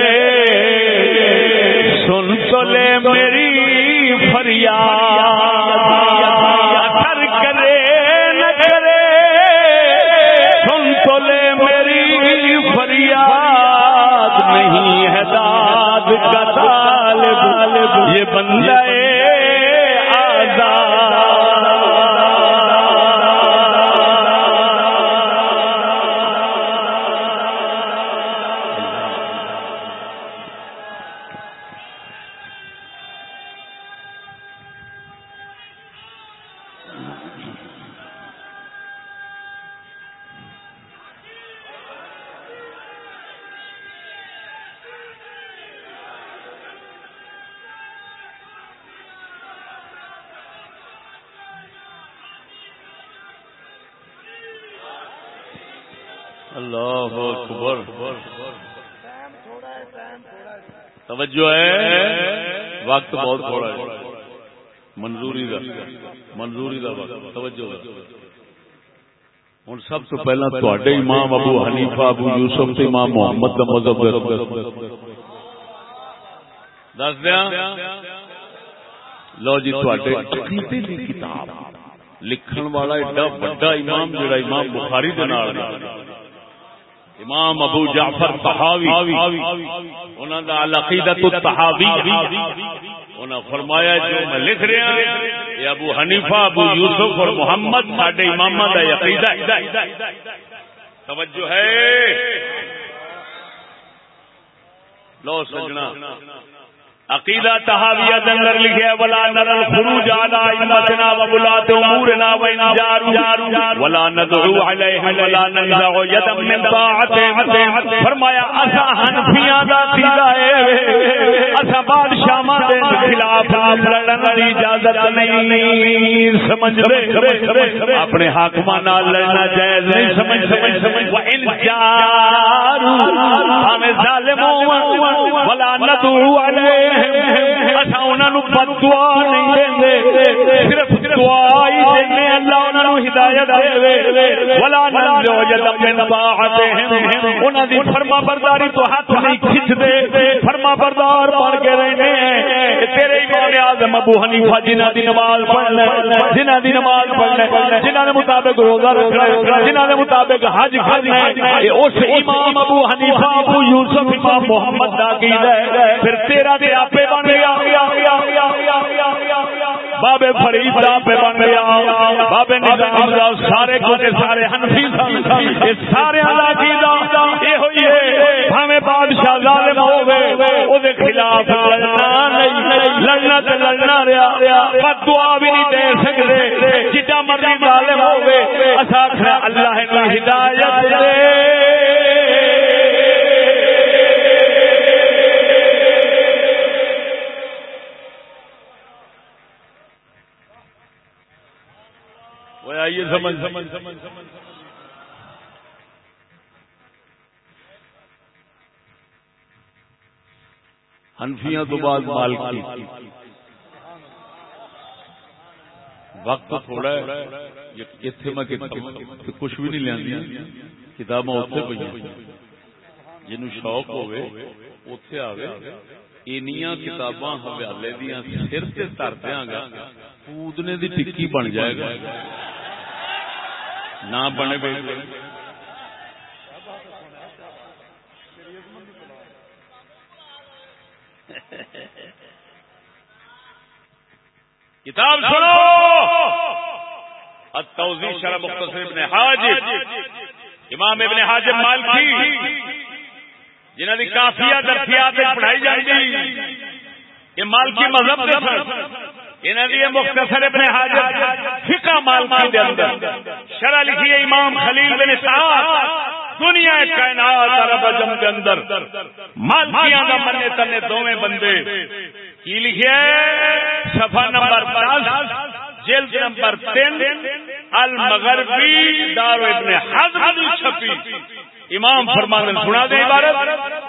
سن تو لے میری فریاد۔ اثر کرے بندہ منظوری دا۔ منظوری دا وقت توجہ ہوں سب تو پہلا تے امام ابو حنیفہ ابو یوسف تے امام محمد کا مذہب دس دیا۔ لو جی کتاب۔ لکھن والا ایڈا بڑا امام جڑا امام بخاری دے نال امام ابو جعفر تحاوی انہاں دا العقیدۃ التحاوی انہاں فرمایا جو میں لکھ رہا ہوں، یہ ابو حنیفہ، ابو یوسف اور محمد ساڈے امام دا عقیدہ توجہ ہے۔ لو سجنا۔ عقیدہ تحاویہ دندر لکھے ولا نرل خروج علی امتنا و بلات امورنا و انجار ولا ندعو علیہم ولا ننزع یدا من طاعت فرمایا، اسا حنفیاں دا عقیدہ ہے۔ اسا بادشاہاں دے خلاف لڑن دی اجازت نہیں، سمجھ رہے اپنے حاکماں نال لڑنا جائز نہیں، سمجھ سمجھ سمجھ و انجار ہمیں ظالم ولا ندعو علیہم فرما برداری تو ہاتھ نہیں کھچ دے فرما بردار بن کے رہنے تیرے امام اعظم ابو حنیفہ جنہ دی نماز پڑھنا جنہ دی نماز پڑھنا جنہ دے مطابق روزہ رکھنا جنہ دے مطابق حج کرنا اس امام ابو حنیفہ ابو یوسف امام محمد دا عقیدہ ہے پھر تیرا تے پہ بن گیا۔ بابے فرید پہ بن گیا۔ بابے نظام سارے کو سارے ہنفی سارے یہ ہوئی ہے۔ ہمیں بادشاہ ظالم ہو گئے۔ وہ خلاف لڑنا نہیں۔ لڑنا تو لڑنا رہا۔ دعا بھی نہیں دے سکتے۔ جتا مرضی ظالم ہو گئے اللہ ہدایت دے۔ آئیے سمجھ سمجھ سمجھ سمجھ ہنفیاں تو بعد مال کی وقت تھوڑا ہے اتنے میں کچھ بھی نہیں لیا کتاباں اتنے پہ جن شوق آئے اینیاں کتاباں حوالے دیا سر سے تر دیا گا پودنے دی ٹکی بن جائے گا۔ نہ بنے بے کتاب سنو۔ التوزی شرح مختصر ابن حاجب۔ امام ابن حاجب مالکی۔ جنہ دی کافیہ درفیات پڑھائی جائے یہ مالکی مذہب مختصر ابن حاجر فقہ مالکی دے اندر۔ شرح لکھی ہے امام خلیل بن اسحاق دنیا کائنات عرب اجم کے اندر۔ مالکیاں دا منے تنے دوویں بندے۔ کی لکھیا ہے؟ صفحہ نمبر 10 جلد نمبر 3 المغربی دار ابن حزم چھپی امام فرمان سنا دے عبارت؟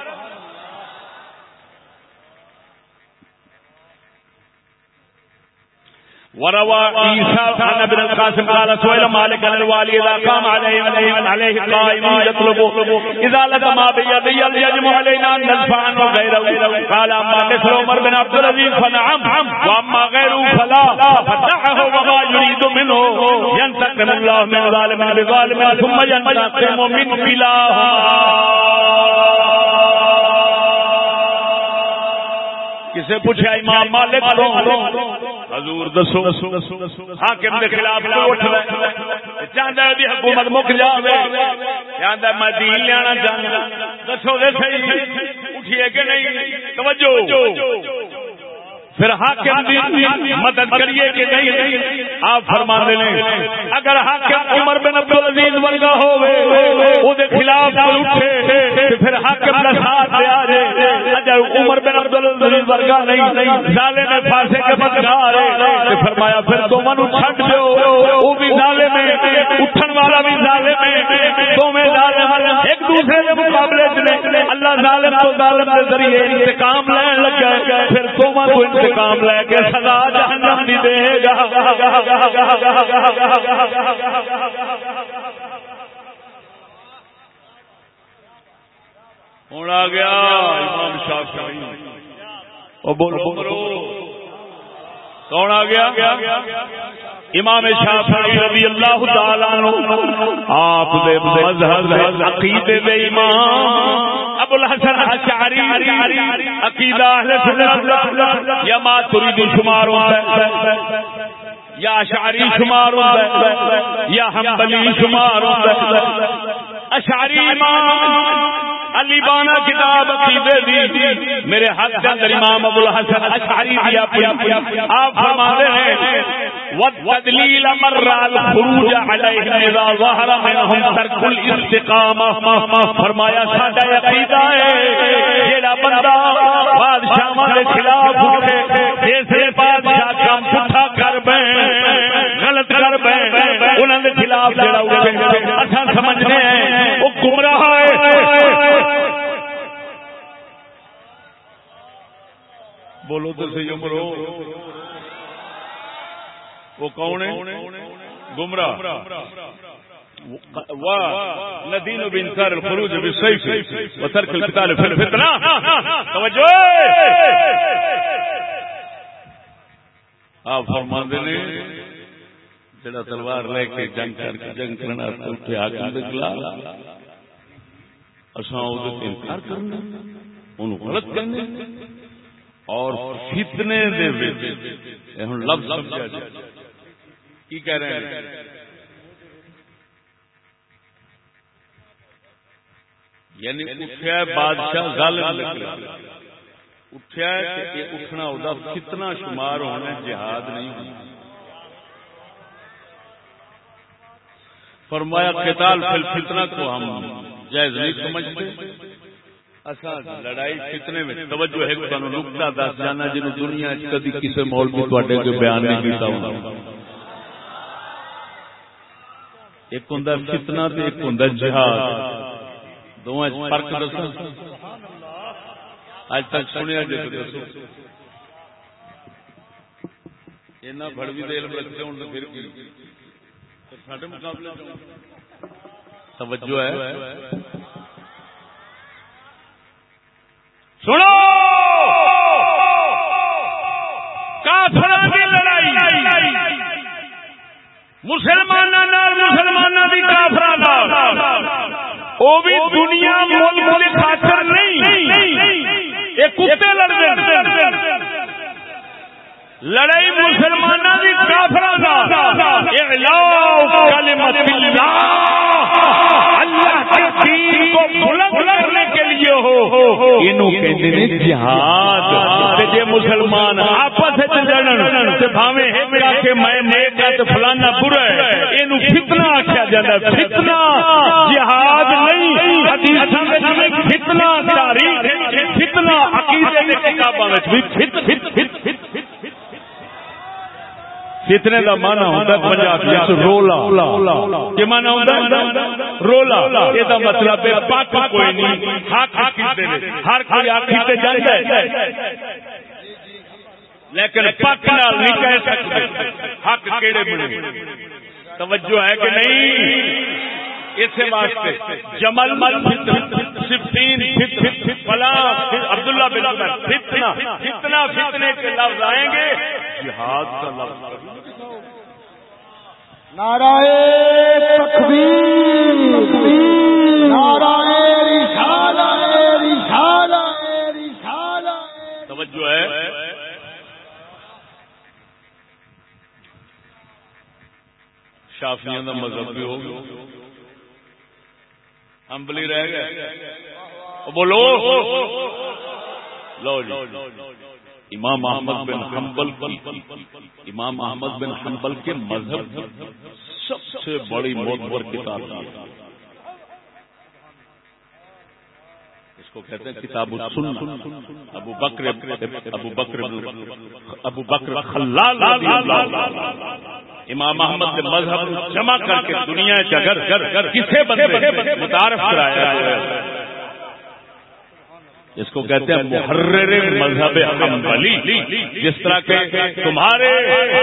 وروى عيسى عن ابن القاسم قال سئل مالك عن الوالي اذا قام عليه عليه عليه قائم يطلب اذا لك ما بيدي يجب علينا ان ندفع عنه غيره. قال اما مثل عمر بن عبد العزيز فنعم واما غيره فلا. فتحه وما يريد منه. ينتقم الله من ظالم بظالم، ثم ينتقم من بلاهما کسے پوچھا امام مالک حضور دسو۔ حاکم دے خلاف اٹھ چاہتا ہے دی حکومت مک جاوے۔ چاہتا میں دین لینا چاہتا۔ دسو دے صحیح۔ اٹھیے کہ نہیں؟ توجہ۔ پھر حاکم دی مدد کریے کہ نہیں؟ آپ فرما دے اگر حاکم عمر بن عبد العزیز ورگا ہوے او دے خلاف اٹھے پھر حاکم دا ساتھ دے آ اگر عمر بن عبد العزیز ورگا نہیں، ظالم فاسق کے بدکار ہے فرمایا پھر تو منو چھڈ دیو۔ او بھی ظالم ہے، اٹھن والا بھی ظالم ہے۔ تو میں ظالم دوسرے کے مقابلے چ اللہ ظالم تو ظالم کے ذریعے انتقام لین لگا پھر دونوں کو انتقام لے کے سزا جہنم دی دے گا۔ ہوں آ گیا امام شافعی۔ او بولو بولو۔ کون آ گیا؟ امام شافعی رضی اللہ تعالی عنہ۔ آپ دے مذہب عقیدے دے امام۔ ابو الحسن اشعری عقیدہ اہل سنت یا ما شمار ہوتا ہے۔ یا اشعری شمار ہوتا ہے۔ یا حنبلی شمار ہوتا ہے۔ اشعری امام، علی بانا کتاب عقیدے دی، میرے حق کے اندر امام ابو الحسن اشعری بھی آپ فرما رہے ہیں والدلیل مر الخروج علیہ اذا ظهر منهم ترك الاستقامه فرمایا، ساڈا عقیدہ ہے، جیڑا بندہ بادشاہاں دے خلاف اٹھے، جیسے بولو تو صحیح عمرو وہ کون ہے؟ گمراہ۔ ندین بن سر الخروج بالسيف وترك القتال في الفتنه توجہ! آپ فرماندے نے، جڑا تلوار لے کے جنگ کر کے جنگ کرنا اٹھے حاکم دے خلاف اساں او دے انکار کرنا اونوں غلط کرنا اور فتنے دے وچ۔ ہن لفظ سمجھا جائے۔ کی کہہ رہے ہیں؟ یعنی اٹھیا بادشاہ ظالم اٹھیا کہ اٹھنا ہوتا کتنا شمار ہونا جہاد نہیں ہونا۔ فرمایا، قتال فی الفتنہ کو ہم جائز نہیں سمجھتے۔ اصا لڑائی میں توجہ ہے کہ نقطہ دس جانا جنہوں دنیا کدی کسی مولوی تے کو بیان نہیں کیتا ہونا۔ ایک ہوں فتنا ایک ہوں جہاد۔ دونوں فرق دسو۔ اج تک سنیا اینا بڑوی دل رکھتے ہوں تو پھر سارے مقابلے توجہ ہے۔ سنو! کافر کی لڑائی! مسلمانوں مسلمانوں کی کافر وہ بھی دنیا مل مل خاطر نہیں! یہ کتے لڑتے لڑائی مسلمانوں کی کافر اللہ! کے دین کو بلند ہو جہاد۔ جی مسلمان آپس میں نیک ہے تو فلانا برا ہے۔ آخیا جا فتنا جہاد نہیں فتنا تاریخ فتنا عقیدے فتنے کا مانا ہوتا پنجاب رولا۔ یہ مانا ہوتا رولا۔ یہ مطلب پک کوئی نہیں ہر کوئی جاتا لیکن پک نال نہیں کہہ سکتے۔ حق کہڑے بنے؟ توجہ ہے کہ نہیں؟ اس واسطے۔ جمل مل سفین عبداللہ بن فتنا فتنا فتنے کے لفظ آئیں گے۔ جہاد کا لفظ۔ نارائ تکبیر نارائ توجہ ہے۔ شافیاں کا مذہب بھی ہوگا امبلی رہ گئے۔ بولو۔ لو جی۔ امام احمد بن حنبل امام احمد بن حنبل کے مذہب سب سے بڑی موتبر کتاب اس کو کہتے ہیں کتاب ابو بکر ابو بکر ابو بکر خلال امام احمد کے مذہب جمع کر کے دنیا اگر کسے بندے متعارف کرایا۔ ہے اس کو کہتے ہیں محرر مذہب حنبلی جس طرح کے تمہارے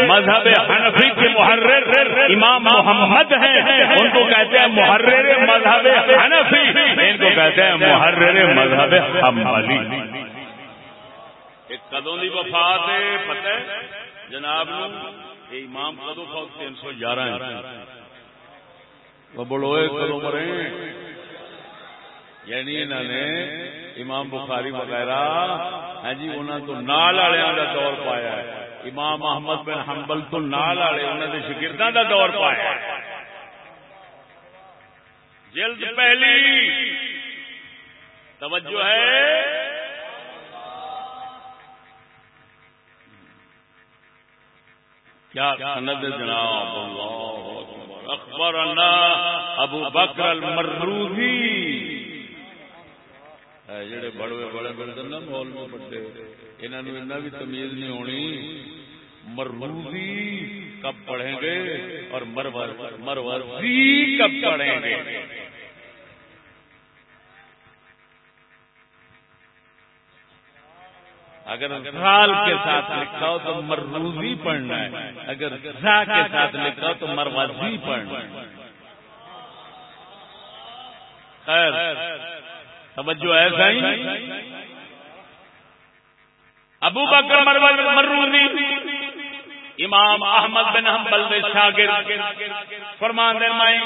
مذہب حنفی کے محرر امام محمد ہیں ان کو کہتے ہیں محرر مذہب حنفی ان کو کہتے ہیں محرر مذہب حنبلی۔ ایک کدوں کی وفات ہے پتہ جناب امام کدو تین سو گیارہ بڑوئے کدو مرے یعنی انہوں نے امام بخاری وغیرہ ہاں جی انہوں تو نال والوں کا دور پایا ہے امام محمد بن حنبل تو نال والے انہوں نے شکردوں کا دور پایا جلد پہلی توجہ ہے کیا سند جناب اللہ اخبار ابو بکر المروزی جڑے بڑے بڑے بڑے نا، مول میں بڑے انہوں بھی تمیز نہیں ہونی۔ مروزی کب پڑھیں گے اور مرور مرور کب پڑھیں گے؟ اگر رال کے ساتھ لکھا ہو تو مروزی پڑھنا ہے۔ اگر زا کے ساتھ لکھا ہو تو مروزی پڑھنا ہے۔ خیر۔ توجہ ہے صحیح ابو بکر مروزی امام احمد بن حنبل دے شاگرد، فرمان دے مائی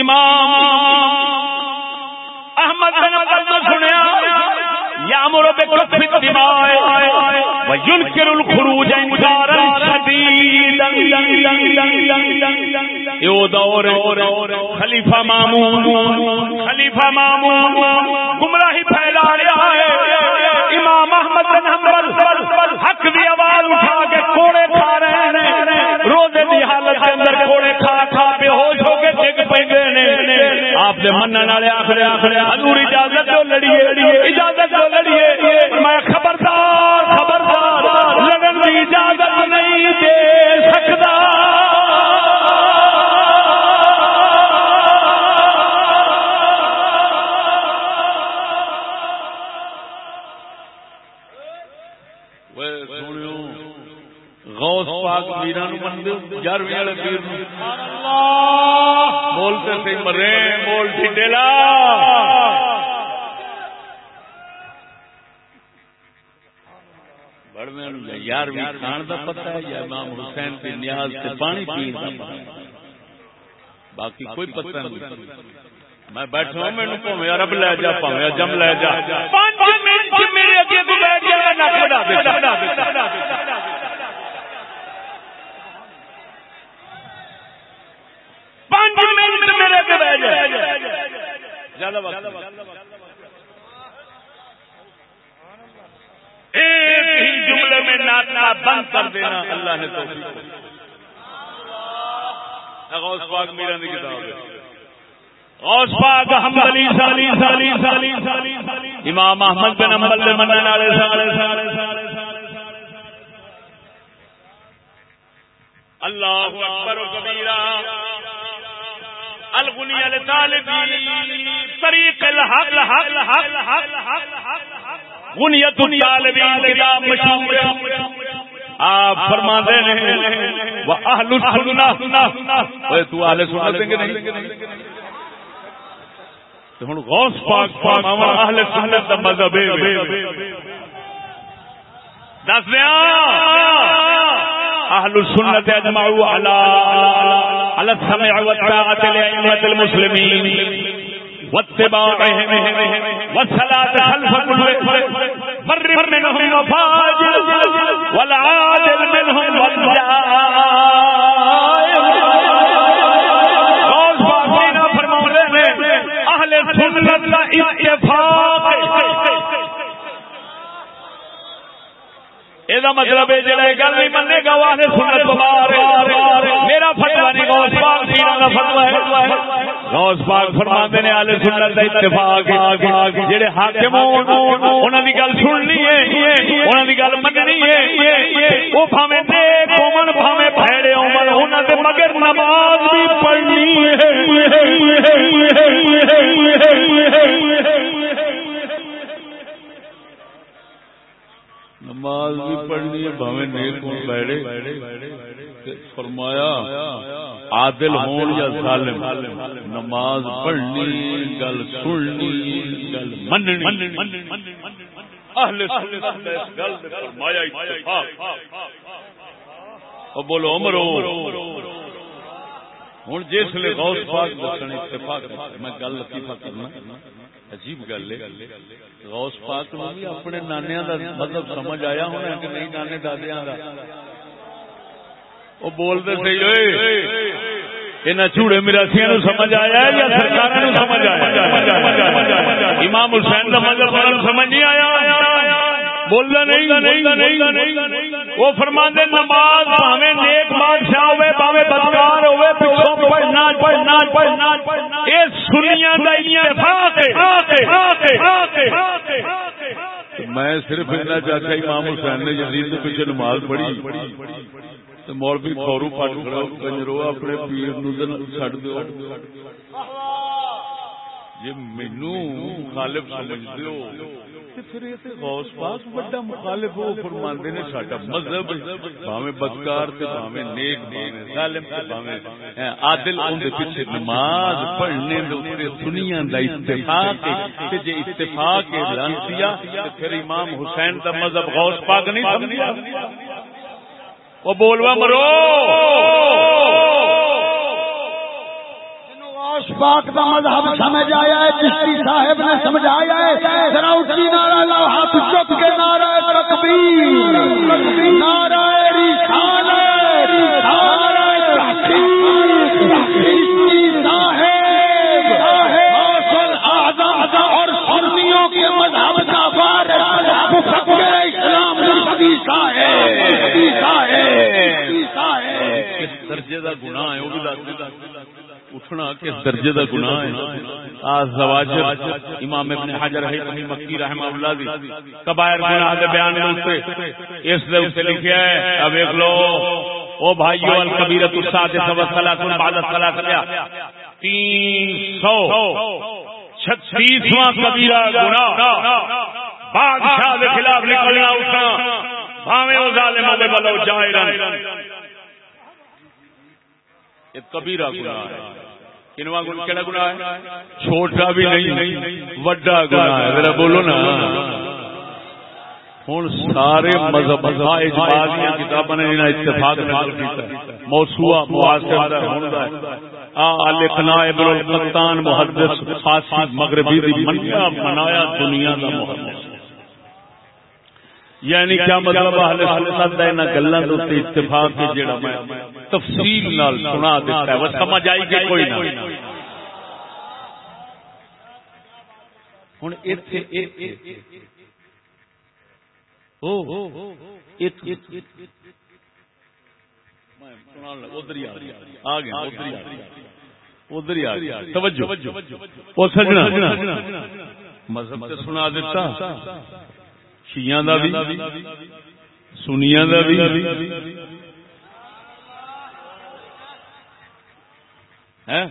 امام احمد بن حنبل تو سنیا یامر بکف الدماء وینکر الخروج انکارا شدیدا یہ دور خلیفہ مامون خلیفہ مامون، گمراہی پھیلا رہا ہے۔ امام احمد بن حنبل حق دی آواز اٹھا کے کوڑے کھا رہے ہیں۔ روزے دی حالت کے اندر کوڑے کھا کھا بے ہوش ہو کے ڈگ پے نے آپ دے منن والے آخر آخر حضور اجازت تو لڑیے۔ اجازت تو لڑیے۔ میں خبردار خبردار لڑن کی اجازت نہیں دے سکتا گیارہویں والے پیر بولتے سی مرے بول ٹھنڈیلا یارویں کھان کا پتا ہے یا امام حسین کے نیاز سے پانی پی باقی کوئی پتہ نہیں۔ میں بیٹھا ہوں میں عرب لے جا پاوے جم لے جا۔ میرے اگے بیٹھ جا نہ ایک ہی جملے میں ناچنا بند کر دینا اللہ نے غوث پاک میرا کتاب غوث پاک سالی سالی سالی سالی امام احمد بن حنبل منن والے سارے سارے اللہ اکبر و کبیرہ الغنی لطالبی طریق الحق الحق الحق الحق الحق کتاب مشہور آپ فرما دے ہیں وہ اہل السنہ۔ اے تو اہل سنت دیں گے نہیں؟ تو ہن غوث پاک فرماوا اہل سنت دا مذہب ہے۔ دس دیاں اہل اجمعوا السمع والطاعه لائمه المسلمين واتباعهم والصلاه خلف كل بر منهم وفاجر والعادل منهم والجائر اہل سنت کا اتفاق یہ مطلب ہے جڑا گل نہیں منے گا وہ سنت میرا فتوا نہیں غوث پاک پیرا فتوا ہے غوث پاک فرماندے نے اہل سنت دا اتفاق جڑے حاکم انہاں دی گل سننی ہے انہاں دی گل مننی ہے او بھاویں نیک ہون بھاویں بھڑے ہون نماز بھی پڑھنی ہے نماز بھی پڑھنی ہے بھاوے نیک ہوں بیڑے فرمایا، عادل ہون یا ظالم، نماز پڑھنی، گل سننی، گل مننی۔ اہل سنت اس گل تے فرمایا اتفاق۔ او بولو، عمر ہوں جس لے غوث پاک دسن اتفاق میں گل لطیفہ کرنا۔ عجیب گل ہے۔ غوث پاک نو بھی اپنے نانیاں دا مطلب سمجھ آیا ہونا کہ نہیں نانے دادیاں دا۔ وہ بولتے سی ان چوڑے مراسیاں نو سمجھ آیا یا سرکار نو سمجھ آیا امام حسین کا مذہب مطلب سمجھ نہیں آیا۔ بولنا نہیں وہ فرماندے نماز نیک بادشاہ ہوے پاوے بدکار ہوے پیچھوں پڑھنا پڑھنا پڑھنا۔ اے سنیاں دا اتفاق ہے۔ میں صرف اتنا چاہتا امام حسین نے یزید کے پیچھے نماز پڑھی۔ مولوی فورو پٹ کھڑا کنجرو اپنے پیر نو چھڈ دو جی مینو غوث پاک بڑا مخالف ہو، فرماندے نے ساڈا مذہب بھاویں بدکار تے بھاویں نیک، بھاویں ظالم تے بھاویں ہاں، عادل اون دے پیچھے نماز پڑھنے دے اوپر دنیا دا اتفاق تے جے اتفاق لانتیا تے پھر امام حسین دا مذہب غوث پاک نہیں سمجھیا او بولوا مرو! پاک کا مذہب سمجھ آیا ہے، چشتی صاحب نے سمجھایا ہے۔ ذرا اچھی نارا لاؤ، ہاتھ چپ کے نارا تکبیر۔ نارا رسال اور سنیوں کے مذہب کا اسلام درجے کا گناہ ہے، وہ بھی اٹھنا کس درجے کا گناہ ہے۔ زواجر امام ابن حجر ہے مکی رحمہ اللہ دی۔ کبائر گناہ دے بیان اس دے اوپر لکھیا ہے اب لو۔ او بھائیو، الکبیرۃ السادسہ والصلاۃ بعد الصلاۃ کیا 300 36واں کبیرہ گناہ۔ بادشاہ دے خلاف نکلنا اٹھنا۔ بھاویں او ظالماں دے بلو جائرن۔ ایک کبیرہ گناہ ہے۔ چھوٹا بھی نہیں وڈا گنا ہے۔ ذرا بولو نا ہوں سارے مذہب کتابوں نے اتفاق موسوا لکھنا ابن القطان محدث خاصی مغربی منیا منایا دنیا کا محدث یعنی کیا مطلب اہل سنت انہاں گلاں دے اتفاق جڑا میں تفصیل نال سنا دیتا ہے وہ سمجھ آئی کہ کوئی نہ ادھر ہی آ گیا ادھر ہی آ گیا توجہ سجنا مذہب سنا دیتا شیاں دا بھی سنیاں دا بھی ہوں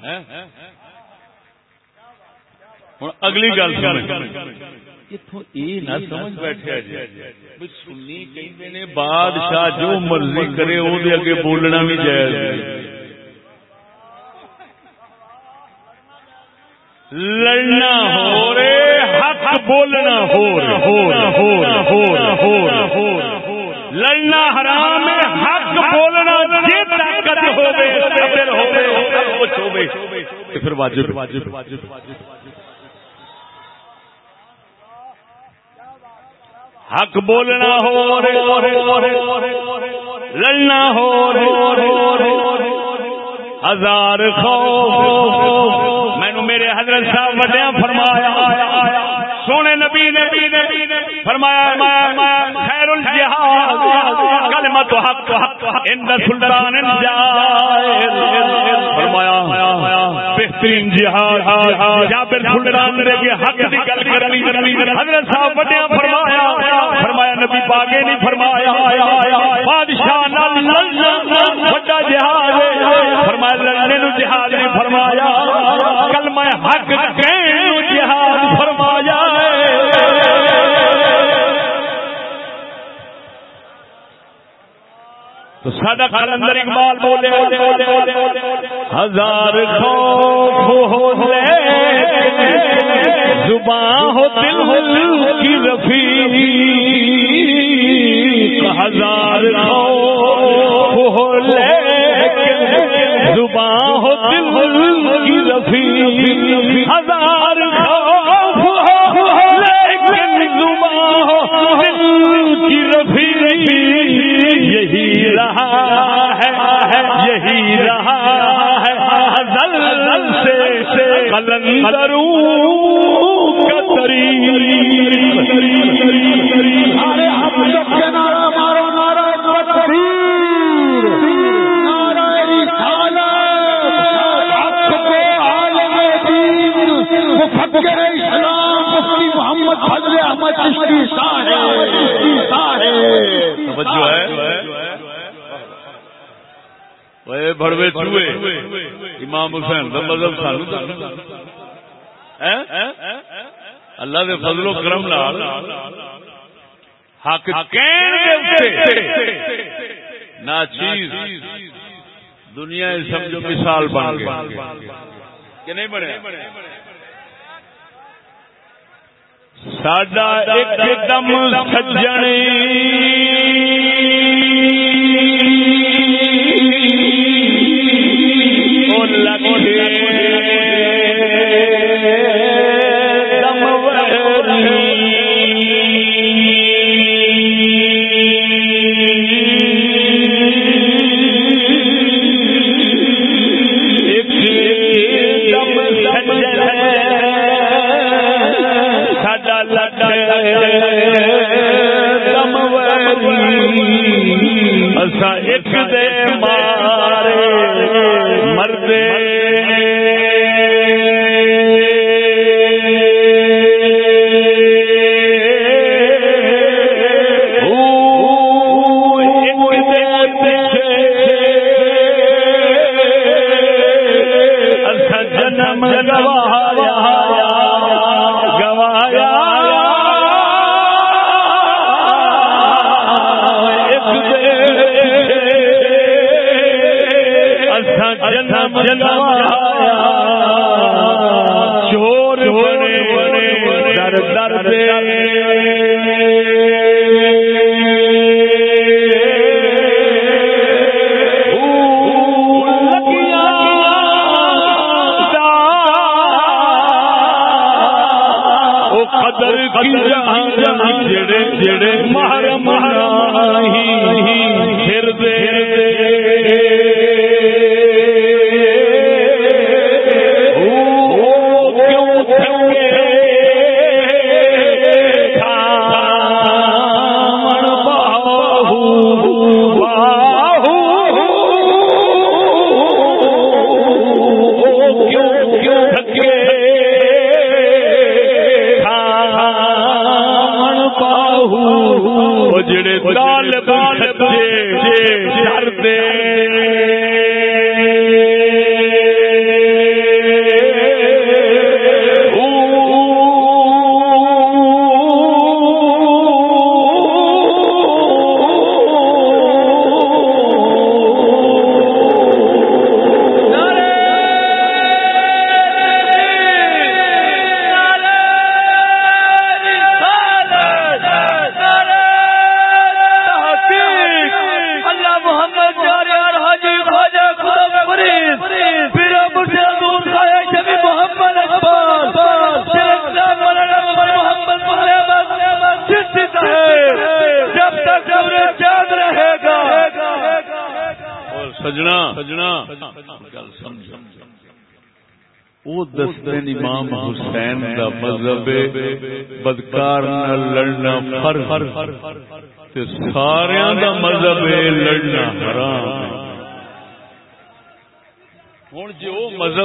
اگلی گل سمجھ بیٹھے سنی کہ بادشاہ جو مرضی کرے اگے بولنا بھی جائز لڑنا ہو رے حق بولنا ہو ہو لڑنا حرام حق بولنا پھر واجب واجب واجب حق بولنا ہو لڑنا ہو ہزار خوف۔ میرے حضرت صاحب وڈیا فرمایا، سونے نبی نبی نبی فرمایا خیر الجہاد کلمت حق، تو ان سلطان فرمایا، بہترین جہاد یا پھر سلطان کے حق دی گل کرنی۔ حضرت صاحب وڈیا فرمایا فرمایا نبی باگے نہیں فرمایا۔ بادشاہ نال بڑا جہاد فرمایا لڑنے جہاد نہیں فرمایا۔ کلمہ حق کہن ساڈا کلندر اقبال بولے ہزار خوف ہو زبان ہو دل کی ہزار خوف ہو زبان ہو دل کی ہزار خوف ہو لیکن ہو دل کی یہی رہا ہے یہی رہا ہے زل سے کلندروں کا طریق ارے ہم سب کے نعرہ مارو نعرہ تکبیر نعرہ رسالت۔ حق کو عالم دین۔ مفکر اسلام مفتی محمد فضل احمد چشتی صاحب۔ توجہ ہے۔ بڑوے چوئے امام حسین دا مذہب سانو اللہ دے فضل و کرم نال حق نا چیز دنیا سمجھو مثال بن گئی۔ کہ نہیں بنے؟ ساڈا ایک دم سجنے۔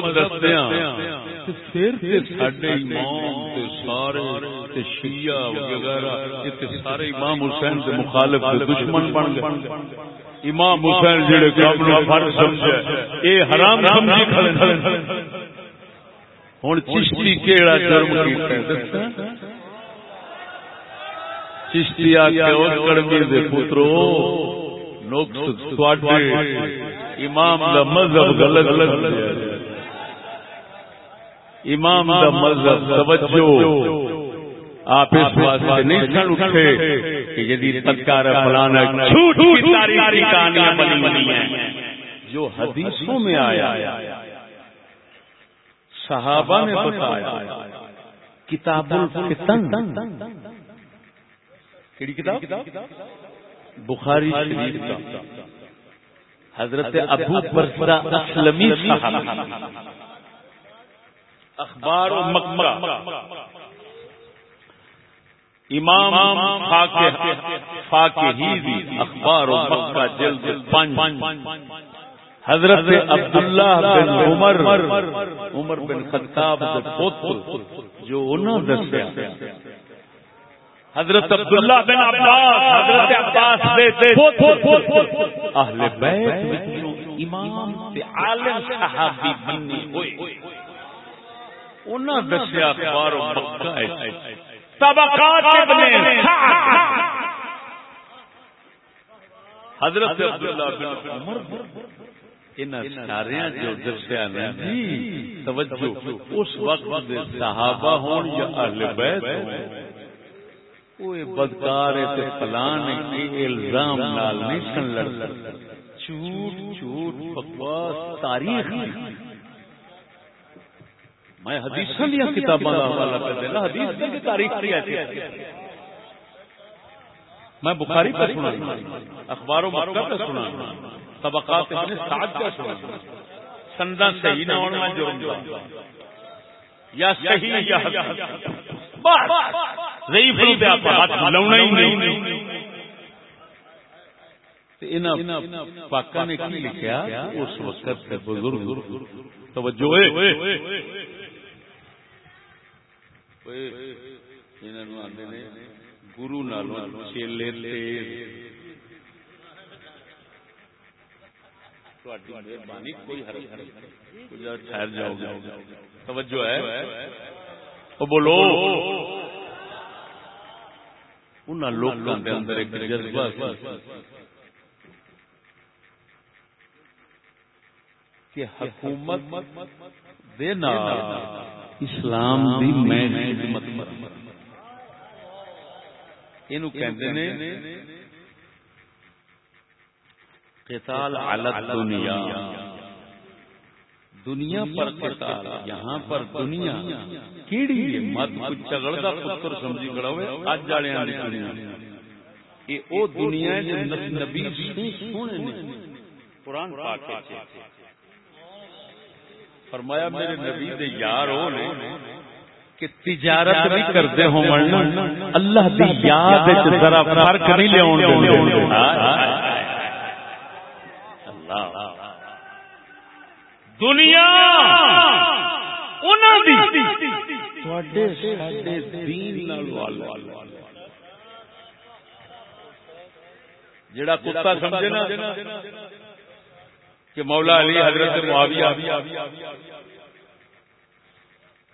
مذہب ہیں پھر تے ساڈے امام تے سارے تے شیعہ وغیرہ تے سارے امام حسین دے مخالف تے دشمن بن گئے۔ امام حسین جڑے کام نو فرض سمجھے اے حرام سمجھی کھڑے ہن چشتی کیڑا جرم کیتا ہے چشتی آ کے او کڑمی دے پترو نقص تواڈے امام دا مذہب غلط غلط امام دا مذہب توجہ۔ آپ اس واسطے نہیں سن اٹھے کہ جدید پتکار فلانا جھوٹ کی تاریخی کہانیاں بنی بنی ہیں۔ جو حدیثوں میں آیا۔ صحابہ نے بتایا۔ کتاب الفتن۔ کیڑی کتاب؟ بخاری شریف کا۔ حضرت ابو برسرا اسلمی صاحب اخبار و مکہ امام فاکہی اخبار و مکہ جلد پنج حضرت عبداللہ بن عمر عمر بن خطاب دے پوتر جو انہوں دسیا۔ حضرت عبداللہ بن عباس، حضرت عباس دے پوتر اہل بیت وچوں امام تے عالم صحابی بننے ہوئے۔ انہاں دسیا اخبار مکہ ہے۔ طبقات ابن حضرت عبداللہ بن عمر۔ ان سارے جو دسیا نے جی توجہ۔ اس وقت دے صحابہ ہون یا اہل بیت بدکار تے فلان کے الزام نال نہیں سن لڑ جھوٹ جھوٹ بکواس تاریخ۔ میں حدیث دیا کتاباں کا حوالہ کر دینا حدیث کی تاریخ کی ایسی میں بخاری پہ سنا اخباروں مکہ پہ سنا طبقات ابن سعد پہ سنا سندا صحیح نہ ہونا جرم یا صحیح یا ضعیف نو تے آپ ہاتھ لاونا ہی نہیں۔ پاکا نے کی لکھا اس وقت بزرگ توجہ گرو نالوں چیلے مہربانی کوئی ٹھہر جاؤ توجہ ہے بولو ان لوگوں کے اندر ایک جذبہ کہ حکومت اسلام دی میں خدمت۔ اینو کہندے نے قتال علی الدنیا۔ دنیا پر قتال یہاں پر دنیا۔ کیڑی ہے؟ مت دا پتر سمجھی کھڑا ہوئے۔ اج والےاں دی دنیا۔ اے او دنیا ہے جو نبی سونے نے۔ قرآن پاک فرمایا میرے نبی دے یار ہو نے کہ تجارت بھی کرتے ہو اللہ دی یاد وچ ذرا فرق نہیں لے اون دے۔ اللہ۔ دنیا۔ جڑا کتا سمجھے نا۔ کہ مولا علی حضرت معاویہ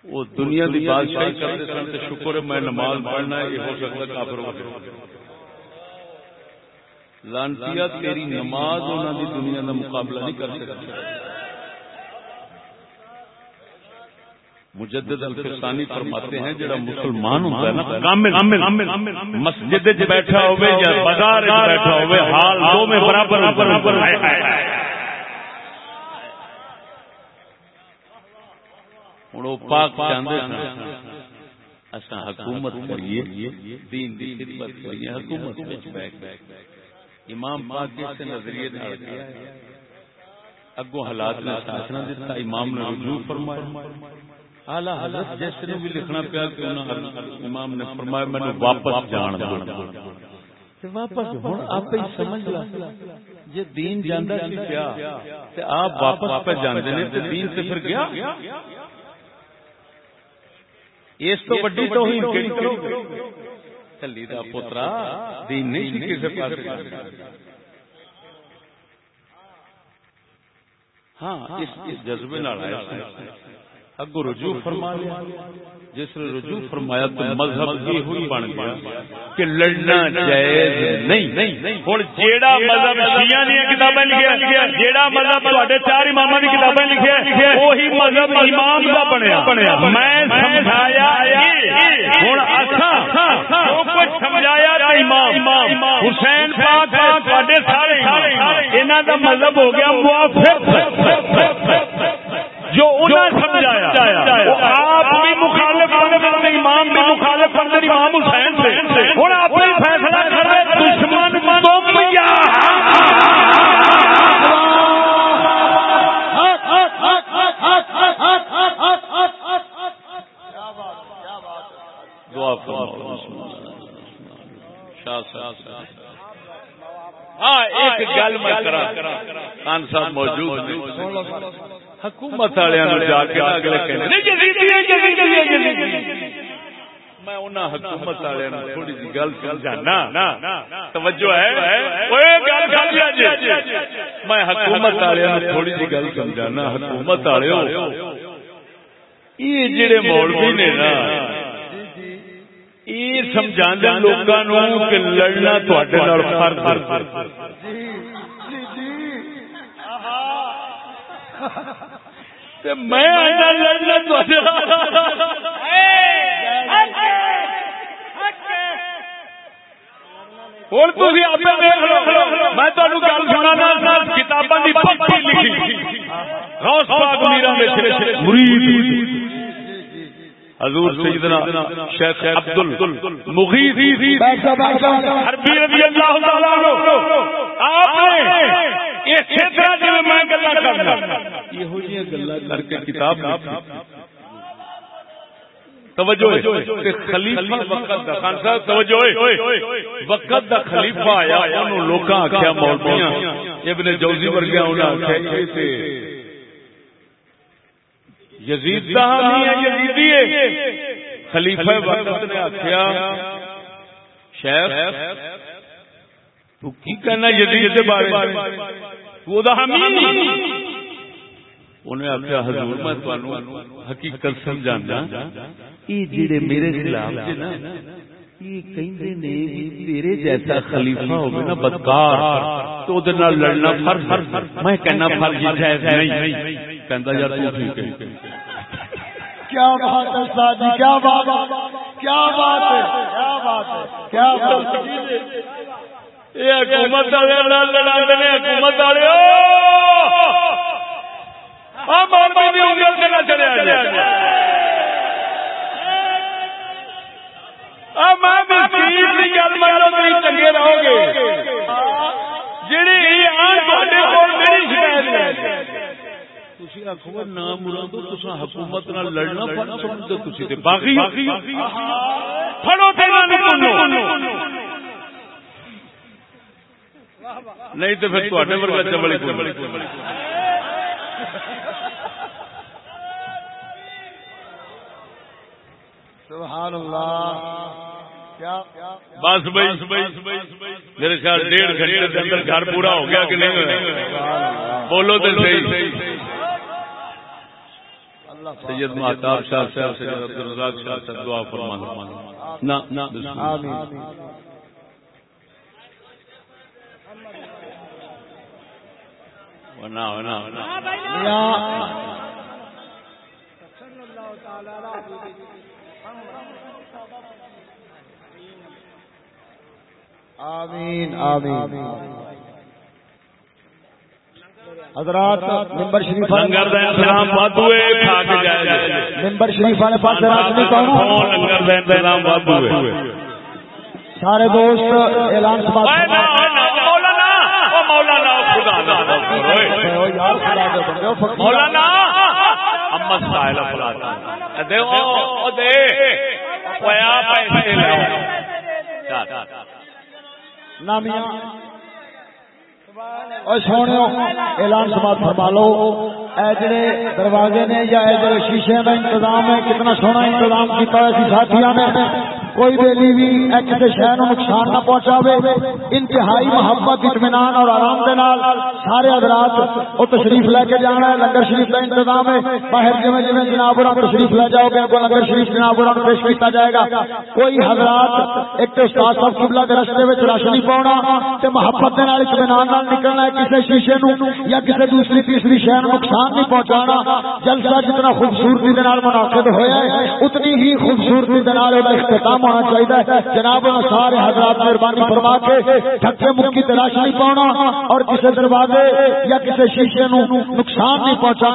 وہ دنیا کی بادشاہی کرتے سن تو شکر ہے میں نماز پڑھنا ہے یہ ہو سکتا کافر ہو لانتیا تیری نماز انہوں دی دنیا کا مقابلہ نہیں کر سکتی۔ مجدد الفسانی فرماتے ہیں جڑا مسلمان ہوتا ہے نا کامل مسجد وچ بیٹھا ہوے یا بازار وچ بیٹھا ہوے حال دو میں برابر برابر ہن او پاک چاندے اساں حکومت کریے۔ دین دی خدمت کریے۔ حکومت وچ بیٹھ امام پاک کے نظریے نال اگوں حالات نے ساتھ نہ دیتا امام نے رجوع فرمایا۔ اعلی حضرت جیسے نے بھی لکھنا پیا کہ امام نے فرمایا میں واپس جان دو۔ واپس ہوں آپ ہی سمجھ لا۔ یہ دین جانا سی پیا تے آپ واپس پہ جاندے نے، تے دین تے پھر گیا۔ اس تو بڑی تو ہی کیڑی کرو کلی دا پوترا دین نہیں سی کسے پاس ہاں اس جذبے نال آیا۔ اگو رجوع فرما لیا۔ جس نے رجوع فرمایا تو مذہب یہ ہوئی بن گیا کہ لڑنا جائز نہیں۔ ہوں جیڑا مذہب شیعہ دی کتابیں لکھیا، جیڑا مذہب تواڈے چار اماماں دی کتابیں لکھیا، وہی مذہب امام دا بنیا۔ میں سمجھایا ہن اساں جو کچھ سمجھایا تے امام، حسین پاک تواڈے سارے انہاں دا مذہب ہو گیا موافق۔ جو انہیں سمجھایا۔ آپ بھی مخالف بنتے امام بھی مخالف بنتے امام حسین سے۔ ہوں آپ ہی فیصلہ کرے دشمن تم یا ہاں ایک گل میں کرا خان صاحب موجود حکومت والے جا کے اگلے میں حکومت والے تھوڑی جی گل سمجھانا توجہ ہے میں حکومت والے تھوڑی جی گل سمجھانا حکومت والے یہ جڑے مولوی نے نا یہ سمجھا لوگوں کہ لڑنا تھوڑے فرض میں ہوں تھی آپ میں تمہیں گل سنا کتابوں کی پکی لکھی۔ پاک میرا مرید۔ حضور سیدنا شیخ عبد المغیث حربی رضی اللہ تعالی عنہ۔ آپ نے اسی طرح جے میں گلاں کرنا۔ یہو جی گلاں کر کے کتاب لکھی۔ توجہ تے خلیفہ وقت دا خان صاحب توجہ وقت دا خلیفہ آیا انہوں لوکاں آکھیا مولویاں ابن جوزی ورگیا انہاں آکھیا اے تے یزید دا حامی ہے یزیدی ہے۔ خلیفہ وقت نے آکھیا۔ شیخ تو کی کہنا یزید دے بارے وہ دا حامی انہیں آخیا حضور میں حقیقت سمجھانا یہ جڑے میرے خلاف نا یہ کہندے نے تیرے جیسا خلیفہ ہوگا نا بدکار۔ تو لڑنا فرض میں کہنا فرض جائز نہیں۔ کہندا یار تو ٹھیک ہے کیا بات ہے کیا بات کیا بات ہے کیا بات ہے کیا بات ہے یہ حکومت والے حکومت والے چنگے رہو گے حکومت لڑنا نہیں تو پھر ورگا سبحان اللہ بس بھائی میرے خیال ڈیڑھ گھنٹے کے اندر گھر پورا ہو گیا کہ نہیں بولو تو صحیح سید محتاب شاہ صاحب سید عبد الرزاق شاہ صاحب دعا فرمانا نہ آمین۔ ونا ونا ونا آمین آمین۔ حضرات ممبر شریف لنگر دا انتظام وادو ہے کھا کے جائے ممبر شریف والے پاس رات میں کہوں لنگر دا انتظام وادو ہے سارے دوست اعلان سماعت مولانا او مولانا خدا دا مولانا اما سائل فلاتا دے او دے۔ پیا پیسے لاؤ نامیاں۔ اور سونے اعلان سماعت فرما لو۔ اے جڑے دروازے نے یا اے جڑے شیشے کا انتظام ہے، کتنا سونا انتظام کیا ہے ساتھیوں نے۔ کوئی بیلی بھی اے کسی شہر نقصان نہ پہنچاوے، انتہائی محبت، اطمینان اور آرام دے نال سارے حضرات وہ تشریف لے کے جانا ہے، لنگر شریف کا انتظام ہے۔ باہر جی جی جناب اور تشریف لے جاؤ گے اگو لنگر شریف جناب اور پیش کیتا جائے گا۔ کوئی حضرات ایک تو استاد صاحب قبلہ کے رستے میں رش نہیں پاؤنا تے محبت دے نال اطمینان نال نکلنا ہے کسی شیشے نو یا کسی دوسری تیسری شہر نقصان نہیں پہنچانا۔ جلسہ جتنا خوبصورتی دے نال منعقد ہویا ہے، اتنی ہی خوبصورتی دے نال اختتام ہونا چاہیے جناب سارے حضرات مہربانی فرما کے ٹھکے مکی تلاش نہیں پاؤنا اور کسی دروازے یا کسی شیشے نو نقصان نہیں پہنچانا۔